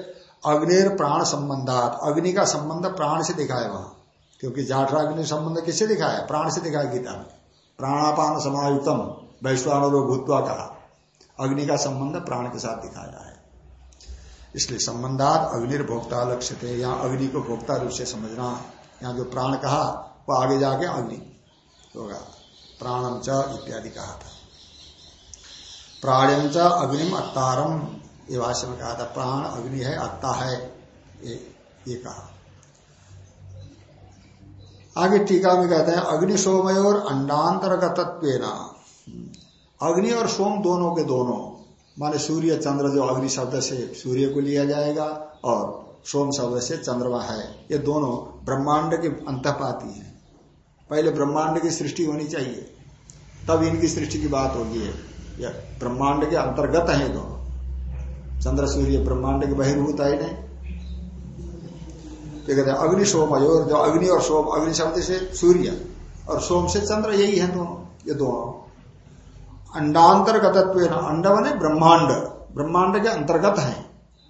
अग्निर प्राण संबंधात। अग्नि का संबंध प्राण से दिखाया वहाँ क्योंकि जाठरा अग्नि संबंध किससे दिखाया? प्राण से दिखाया गीता में। प्राणापान समायुक्तम वैश्वान भूतवा कहा अग्नि का संबंध प्राण के साथ दिखाया है। इसलिए संबंधात अग्निर्भोक्ता लक्ष्य थे यहाँ अग्नि को भोक्ता रूप से समझना यहाँ जो प्राण कहा वो आगे जाके अग्नि होगा। प्राणम च इत्यादि कहा था। प्राणम च अग्निम अत्तारम ये भाष्य में कहा था प्राण अग्नि है अत्ता है ये, ये कहा। आगे टीका में कहते हैं अग्नि सोमय और अंडांतरगत अग्नि और सोम दोनों के दोनों माने सूर्य चंद्र जो अग्नि शब्द से सूर्य को लिया जाएगा और सोम शब्द से चंद्रमा है। ये दोनों ब्रह्मांड के अंतपाती है। पहले ब्रह्मांड की सृष्टि होनी चाहिए, तब इनकी सृष्टि की बात होगी। है ब्रह्मांड के अंतर्गत है दोनों। चंद्र, सूर्य, ब्रह्मांड के बहिर्भूत है नहीं। तो कहते हैं, अग्नि, सोम अयोर जो अग्नि और सोम, अग्नि शब्द से सूर्य और सोम से चंद्र यही है दोनों। ये दोनों अंडांतर्गत अंड बने ब्रह्मांड। ब्रह्मांड के अंतर्गत है।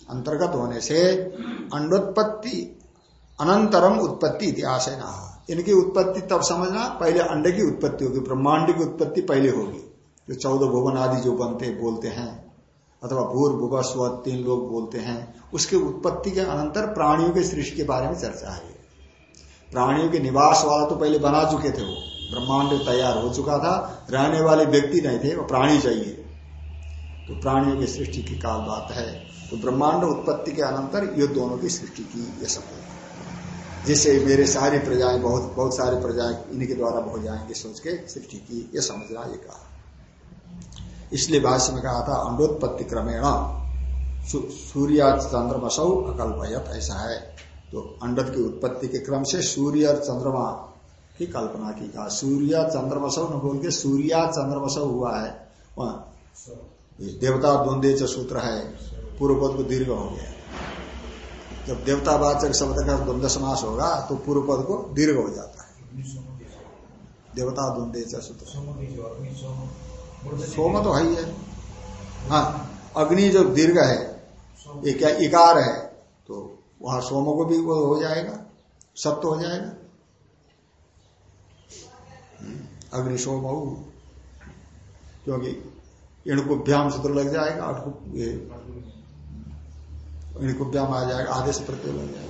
अंतर्गत होने से अंडोत्पत्ति, अनंतरम उत्पत्ति इतिहास है ना इनकी उत्पत्ति तब समझना, पहले अंड की उत्पत्ति होगी, ब्रह्मांड की उत्पत्ति पहले होगी। जो चौदह भुवन आदि जो बनते, बोलते हैं, अथवा भूर भूवा स्व तीन लोग बोलते हैं, उसके उत्पत्ति के अनंतर प्राणियों के सृष्टि के बारे में चर्चा है। प्राणियों के निवास वाला तो पहले बना चुके थे वो। ब्रह्मांड तैयार हो चुका था, रहने वाले व्यक्ति नहीं थे, वो प्राणी चाहिए। तो प्राणियों की सृष्टि की काल बात है। तो ब्रह्मांड उत्पत्ति के अनंतर ये दोनों की सृष्टि की ये सब जिससे मेरे सारी प्रजाएँ, बहुत बहुत सारे प्रजाएँ इनके द्वारा हो जाएँगे सोच के सृष्टि की, ये समझना ये कहा। इसलिए भाष्य में कहा था अंडोत्पत्ति क्रमेण सूर्य चंद्रमसौ अकल्पयत, ऐसा है। तो अंडत की उत्पत्ति के क्रम से सूर्य और चंद्रमा की कल्पना की कहा सूर्य चंद्रमसौ न बोल के सूर्या चंद्रमसौ हुआ है। देवता द्वंदे सूत्र है। पूर्व पद को दीर्घ हो गया। जब देवतावाचक शब्द का द्वंद्व समास होगा तो पूर्व पद को दीर्घ हो जाता है। देवता द्वंदे सूत्र। सोम तो है ही है। हाँ अग्नि जो दीर्घ है, ये क्या इकार है तो वहाँ सोम को भी वो हो जाएगा सत्य हो जाएगा। अग्नि सोम क्योंकि इणकुभ्याम सूत्र लग जाएगा ये इणकुभ्याम आ जाएगा आदेश प्रत्यय लग जाएगा।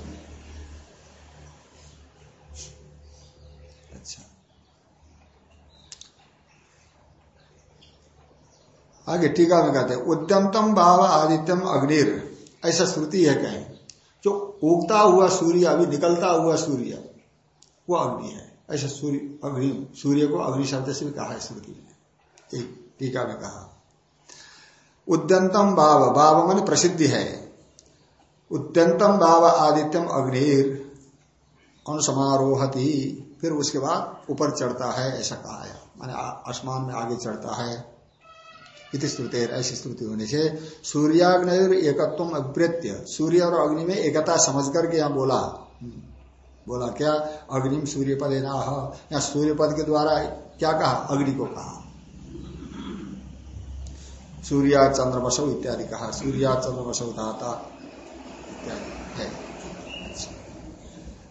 आगे टीका में कहते हैं, उद्यमतम भाव आदित्यम अग्निर। ऐसा श्रुति है कहीं। जो उगता हुआ सूर्य, अभी निकलता हुआ सूर्य, वो अग्नि है। ऐसा सूर्य, अग्नि, सूर्य को अग्नि शब्द से भी कहा है श्रुति ने। एक टीका में कहा। उद्यंतम भाव भाव मन प्रसिद्धि है। उद्यंतम भाव आदित्यम अग्निर, अनुसमारोहती, फिर उसके बाद ऊपर चढ़ता है, ऐसा कहा है। माने आसमान में आगे चढ़ता है। इति ऐसी स्तुति होने से सूर्याग्नि एकत्व अभिप्रेत्य सूर्य और अग्नि में एकता समझ करके यहाँ बोला। बोला, क्या अग्निम सूर्य पद या सूर्य पद के द्वारा क्या कहा? अग्नि को कहा। सूर्या चंद्रमसौ इत्यादि कहा। सूर्या चंद्रमसौ धाता इत्यादि है।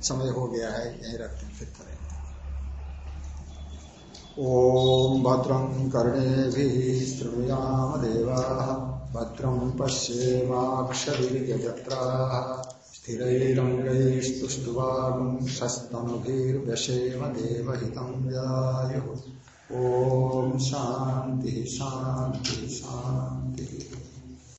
समय हो गया है, यही रखते हैं, फिर करें ॐ भद्रं कर्णेभिः शृणुयाम देवाः भद्रं पश्येमाक्षभिर्यजत्राः। स्थिरैरङ्गैस्तुष्टुवागुंसस्तनुभिर्व्यशेम देवहितं व्यायुः ॐ शान्तिः शान्तिः शान्तिः।